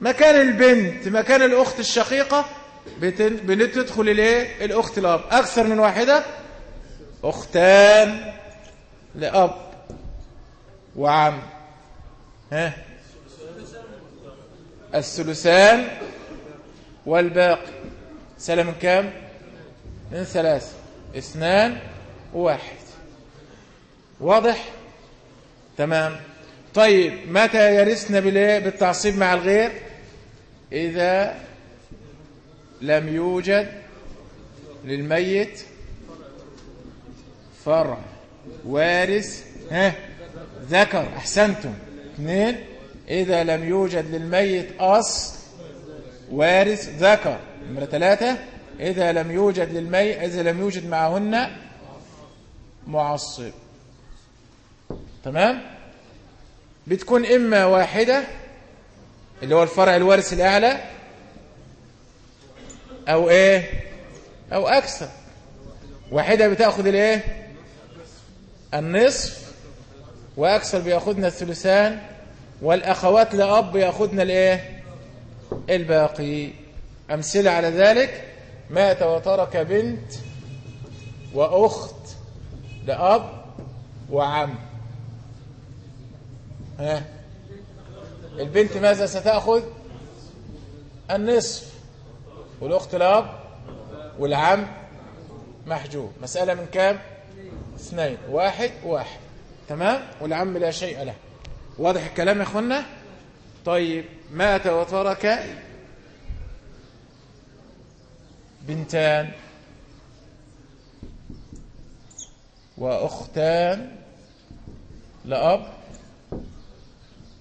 مكان البنت مكان الأخت الشقيقة بتدخل الايه الأخت الأب أكثر من واحدة؟ أختان لأب وعم. ها؟ الثلثان والباقي. سلة من كام؟ من ثلاثة اثنان وواحد. واضح؟ تمام. طيب متى يرثنا بالتعصيب مع الغير؟ إذا لم يوجد للميت فرع. وارث ها؟ ذكر أحسنتم. اثنين إذا لم يوجد للميت أصل وارث ذكر. نمرة ثلاثة. إذا لم يوجد للميت إذا لم يوجد معهن معصب. تمام؟ بتكون إما واحدة اللي هو الفرع الوارث الأعلى أو إيه؟ أو أكثر. واحدة بتأخذ الإيه؟ النصف وأكثر بيأخذنا الثلثان والأخوات لأب يأخذنا الإيه؟ الباقي. أمثلة على ذلك؟ مات وترك بنت وأخت لأب وعم. ها؟ البنت ماذا ستأخذ؟ النصف. والأخت الأب والعم محجوب. مسألة من كام؟ اثنين. واحد واحد. تمام؟ والعم لا شيء له. واضح الكلام يا اخوانا طيب. مات وترك بنتان. وأختان لأب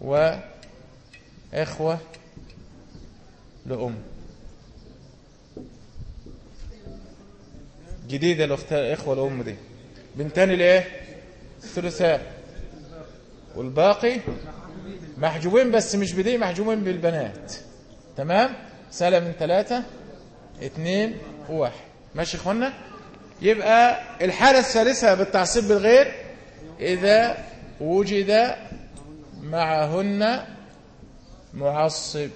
وإخوة لأم. جديدة الإخوة الأم دي. بنتان الإيه؟ الثلثاء والباقي محجوبين بس مش بدي محجوبين بالبنات. تمام؟ سالة من ثلاثة اثنين وواحد. ماشي إخوانا؟ يبقى الحالة الثالثة بالتعصيب بالغير إذا وجد معهن معصب.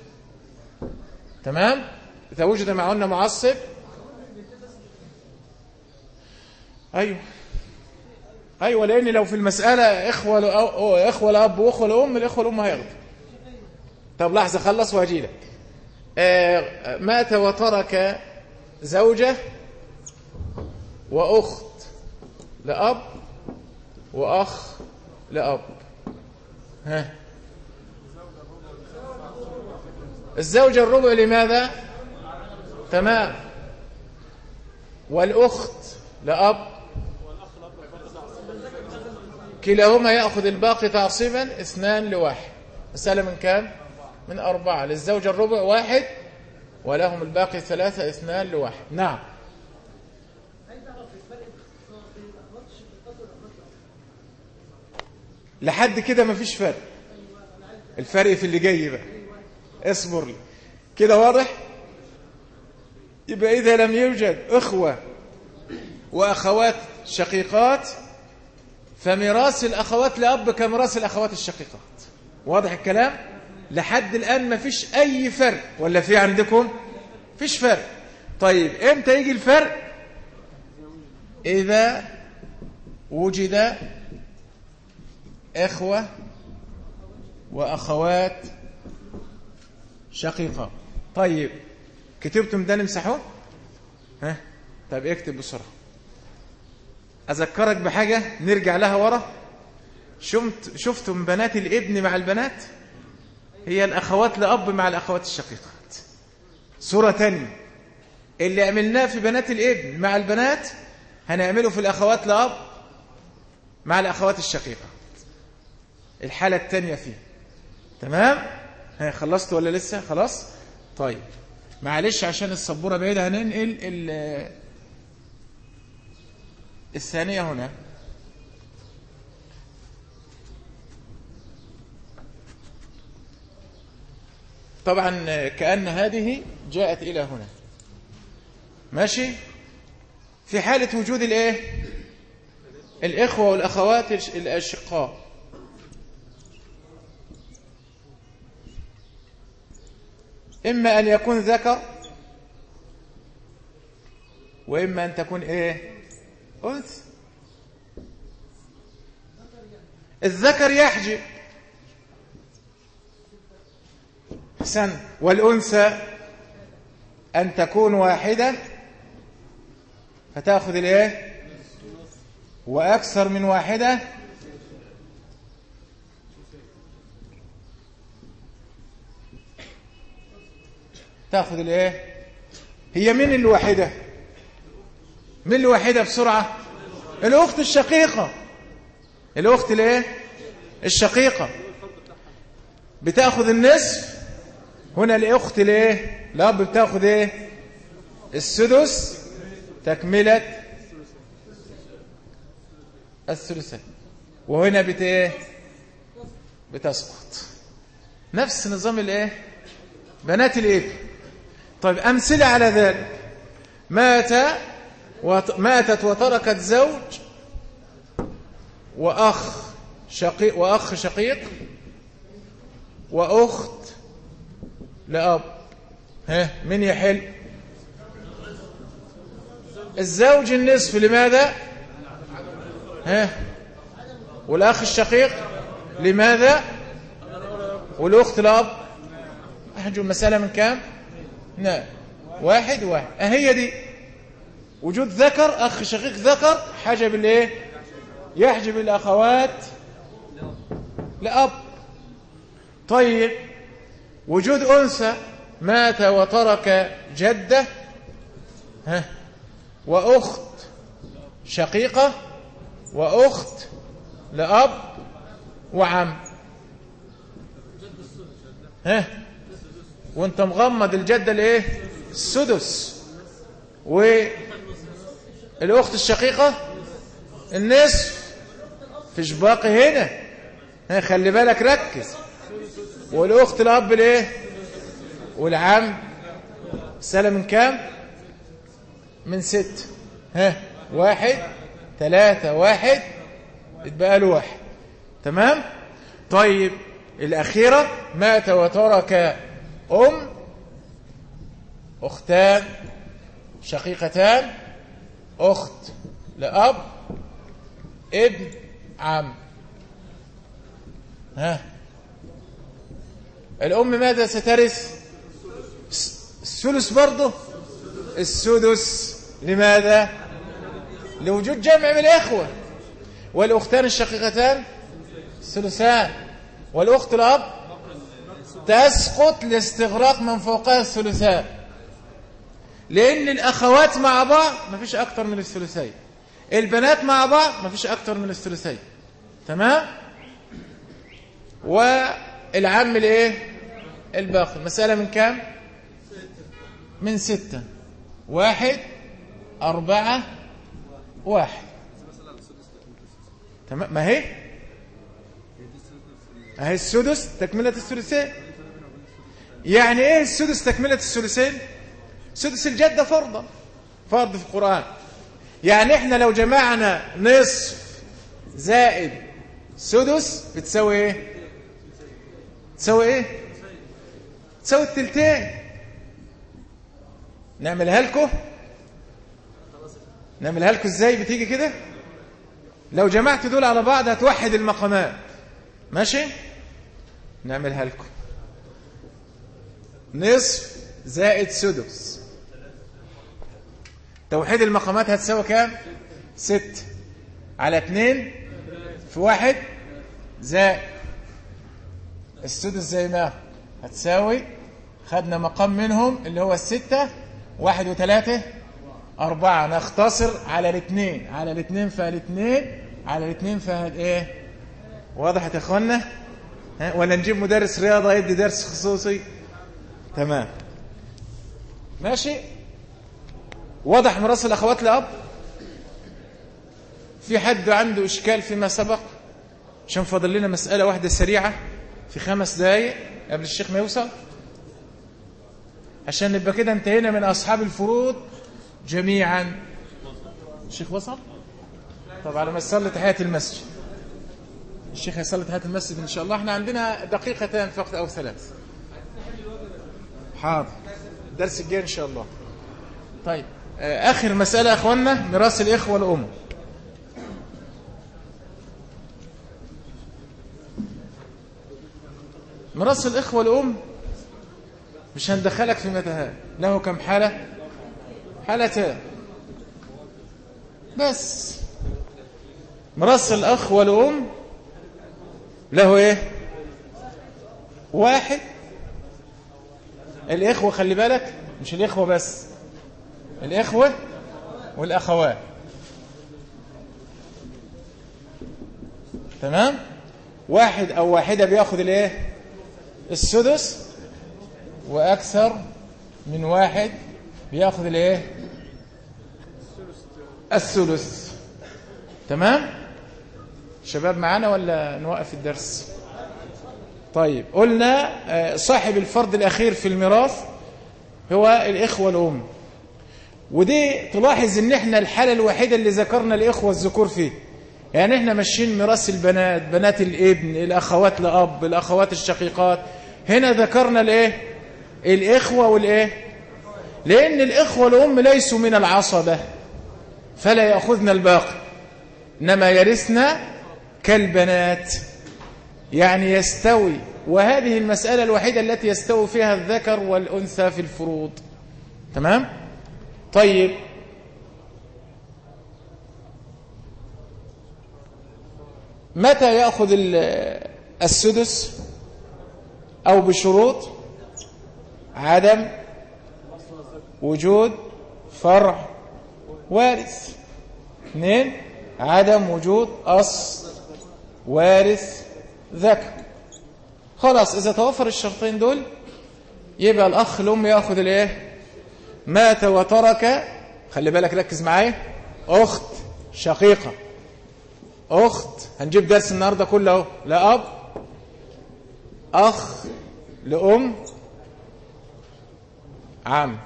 تمام؟ إذا وجد معهن معصب. أيوه. أيوه لأن لو في المسألة إخوة الأب وإخوة الأم الإخوة الأم هياخدوا طب لحظة خلص وهجي لك. آه مات وترك زوجة وأخت لأب وأخ لأب. ها. الزوجة الربع لماذا؟ تمام. والأخت لأب. كلاهما يأخذ الباقي تعصيبا اثنان لواحد. مسألة من كام؟ من أربعة للزوجة الربع واحد ولهم الباقي ثلاثة اثنان لواحد. نعم. لحد كده مفيش فرق. الفرق في اللي جاي بقى. اصبر لي. كده واضح؟ يبقى إذا لم يوجد أخوة وأخوات شقيقات فميراث الأخوات لأب كميراث الأخوات الشقيقات. واضح الكلام؟ لحد الآن ما فيش أي فرق. ولا في عندكم؟ فيش فرق. طيب إمتى يجي الفرق؟ إذا وجد إخوة وأخوات شقيقة. طيب كتبتم ده نمسحوه ها؟ طيب اكتب بسرعة. أذكرك بحاجة؟ نرجع لها ورا. شفت شفتم بنات الابن مع البنات؟ هي الأخوات لأب مع الأخوات الشقيقات. صورة تانية. اللي عملناه في بنات الإبن مع البنات هنعمله في الأخوات لأب مع الأخوات الشقيقة. الحالة التانية فيه. تمام؟ ها خلصت ولا لسه؟ خلاص؟ طيب. معلش عشان السبورة بعيدة هننقل الثانية هنا. طبعا كأن هذه جاءت إلى هنا. ماشي؟ في حالة وجود الإيه؟ الإخوة والأخوات الأشقاء. إما أن يكون ذكر وإما أن تكون إيه؟ أنثى. الذكر يحجب. حسن والأنثى أن تكون واحدة فتأخذ الإيه؟ وأكثر من واحدة تأخذ الإيه؟ هي من الواحدة. من الواحدة بسرعة؟ الأخت الشقيقة. الأخت الإيه؟ الشقيقة. بتأخذ النصف هنا الأخت الإيه الأب بتأخذ إيه؟ السدس تكملة الثلثين. وهنا بت إيه؟ بتسقط. نفس نظام الإيه بنات الإيه طيب أمثلة على ذلك. مات وت... ماتت وتركت زوج وأخ شقيق وأخ شقيق وأخت لأب ها من يحل؟ الزوج النصف لماذا؟ ها؟ والأخ الشقيق لماذا؟ والأخت لأب أحجوا المسألة من كام؟ نعم واحد واحد. أهي دي. وجود ذكر أخ شقيق ذكر حجب الايه يحجب الأخوات لأب. طيب وجود أنثى مات وترك جدة ها وأخت شقيقة وأخت لأب وعم. ها وأنت مغمض الجدة الإيه؟ السدس. والأخت الشقيقة؟ النصف. فيش باقي هنا. ها خلي بالك ركز. والأخت الأب الايه والعم. سنة من كام؟ من ست. ها؟ واحد ثلاثة واحد. اتبقى له واحد. تمام؟ طيب الأخيرة مات وترك أم أختان شقيقتان أخت لأب ابن عم. ها؟ الأم ماذا سترث؟ الثلث برضه؟ السدس. لماذا؟ لوجود جمع من الإخوة. والأختان الشقيقتان؟ الثلثان والأخت الأب؟ تسقط لاستغراق من فوقها الثلثان. لأن الأخوات مع بعض ما فيش أكتر من الثلثين. البنات مع بعض ما فيش أكتر من الثلثين. تمام؟ والعم الايه؟ الباقي. المسألة من كام؟ من ستة. واحد أربعة واحد. تمام. ما هي؟ اهي السدس؟ تكملة الثلثين يعني إيه السدس تكملة الثلثين سدس الجدة فرضا. فرض في القرآن. يعني إحنا لو جمعنا نصف زائد سدس بتساوي إيه؟ تساوي إيه؟ تساوي التلتين. نعملها لكم. نعملها لكم إزاي؟ بتيجي كده؟ لو جمعت دول على بعض هتوحد المقامات. ماشي؟ نعملها لكم. نصف زائد سدس. توحيد المقامات هتساوي كام؟ ست. على اتنين في واحد زائد السدس زي ما هتساوي. خدنا مقام منهم اللي هو الستة واحد وثلاثة أربعة. نختصر على الاثنين. على الاثنين فالاثنين على الاثنين فهد إيه؟ وضحت يا اخوانا ولا نجيب مدرس رياضة يدي درس خصوصي؟ تمام. ماشي؟ واضح مراسل الأخوات لأب في حد عنده إشكال فيما سبق؟ عشان فاضل لنا مسألة واحدة سريعة. في خمس دقايق قبل الشيخ ما يوصل؟ عشان نبقى كده انتهينا من أصحاب الفروض جميعا. الشيخ وصل؟ طب على ما يصلي تحية المسجد. الشيخ يصلي تحية المسجد إن شاء الله. إحنا عندنا دقيقتان فقط أو ثلاث. حاضر. درس الجاي إن شاء الله. طيب. آخر مسألة أخوانا ميراث الإخوة والأم. ميراث الإخوة والأم مش هندخلك في متاهات له كم حالة؟ حالتان. بس. ميراث الأخ والأم له إيه؟ واحد. الإخوة خلي بالك مش الإخوة بس. الإخوة والأخوات. تمام؟ واحد أو واحدة بياخد الإيه؟ السدس وأكثر من واحد بياخد الإيه؟ الثلث. تمام؟ شباب معانا ولا نوقف الدرس؟ طيب قلنا صاحب الفرض الأخير في الميراث هو الإخوة الأم. ودي تلاحظ إن إحنا الحالة الوحيدة اللي ذكرنا الإخوة الذكور فيه. يعني إحنا ماشيين ميراث البنات بنات الابن الأخوات لأب الأخوات الشقيقات. هنا ذكرنا الايه؟ الإخوة والإيه؟ لأن الإخوة الأم ليسوا من العصبة فلا يأخذنا الباقي إنما يرثنا كالبنات. يعني يستوي وهذه المسألة الوحيدة التي يستوي فيها الذكر والأنثى في الفروض. تمام؟ طيب. متى يأخذ السدس؟ أو بشروط عدم وجود فرع وارث. اثنين عدم وجود أصل وارث ذكر. خلاص إذا توفر الشرطين دول يبقى الأخ الأم يأخذ الإيه؟ مات وترك خلي بالك ركز معايا أخت شقيقة. أخت هنجيب درس النهاردة كله لا أب أخ لأم؟ عم.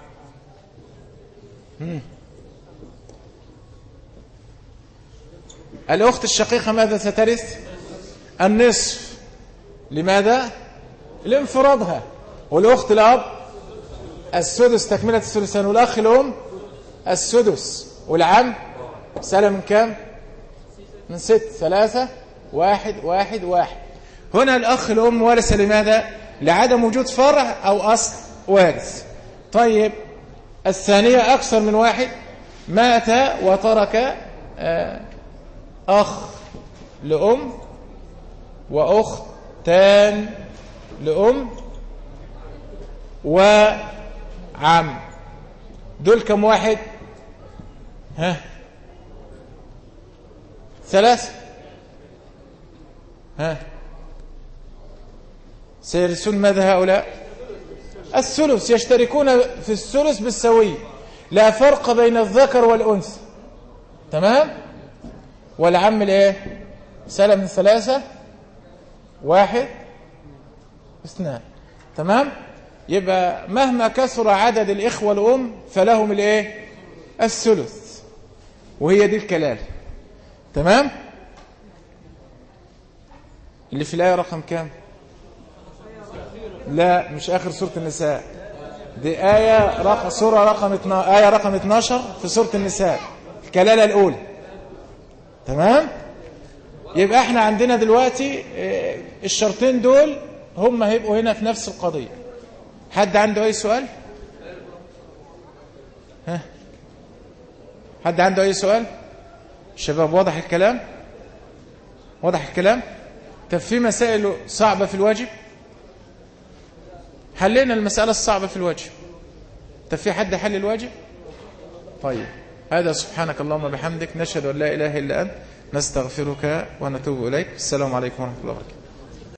الأخت الشقيقة ماذا سترث؟ النصف. لماذا؟ لانفرادها والأخت الأب؟ السدس تكملة الثلثان والأخ الأم؟ السدس. والعم؟ سنة من كام من ست ثلاثة واحد واحد واحد. هنا الأخ الأم ورث لماذا؟ لعدم وجود فرع أو أصل وارث. طيب الثانية أكثر من واحد. مات وترك أخ لأم وأختان لأم وعم. دول كم واحد؟ ها؟ ثلاثة. ها؟ سيرثون ماذا هؤلاء؟ الثلث يشتركون في الثلث بالسوي. لا فرق بين الذكر والأنثى. تمام؟ والعم الإيه؟ سلم من ثلاثة واحد اثنان. تمام؟ يبقى مهما كثر عدد الإخوة الأم فلهم الإيه؟ الثلث. وهي دي الكلالة تمام؟ اللي في الآية رقم كام؟ لا مش آخر سورة النساء. دي آية رقم سورة رقم اتنا... آية رقم 12 في سورة النساء الكلالة الأولى. تمام؟ يبقى إحنا عندنا دلوقتي الشرطين دول هم هيبقوا هنا في نفس القضية. حد عنده أي سؤال؟ ها؟ حد عنده أي سؤال؟ الشباب واضح الكلام؟ واضح الكلام؟ طب في مسائل صعبة في الواجب؟ حلينا المسألة الصعبة في الواجب طب في حد حل الواجب طيب هذا سبحانك اللهم بحمدك نشهد أن لا إله إلا أنت نستغفرك ونتوب إليك. السلام عليكم ورحمة الله وبركاته.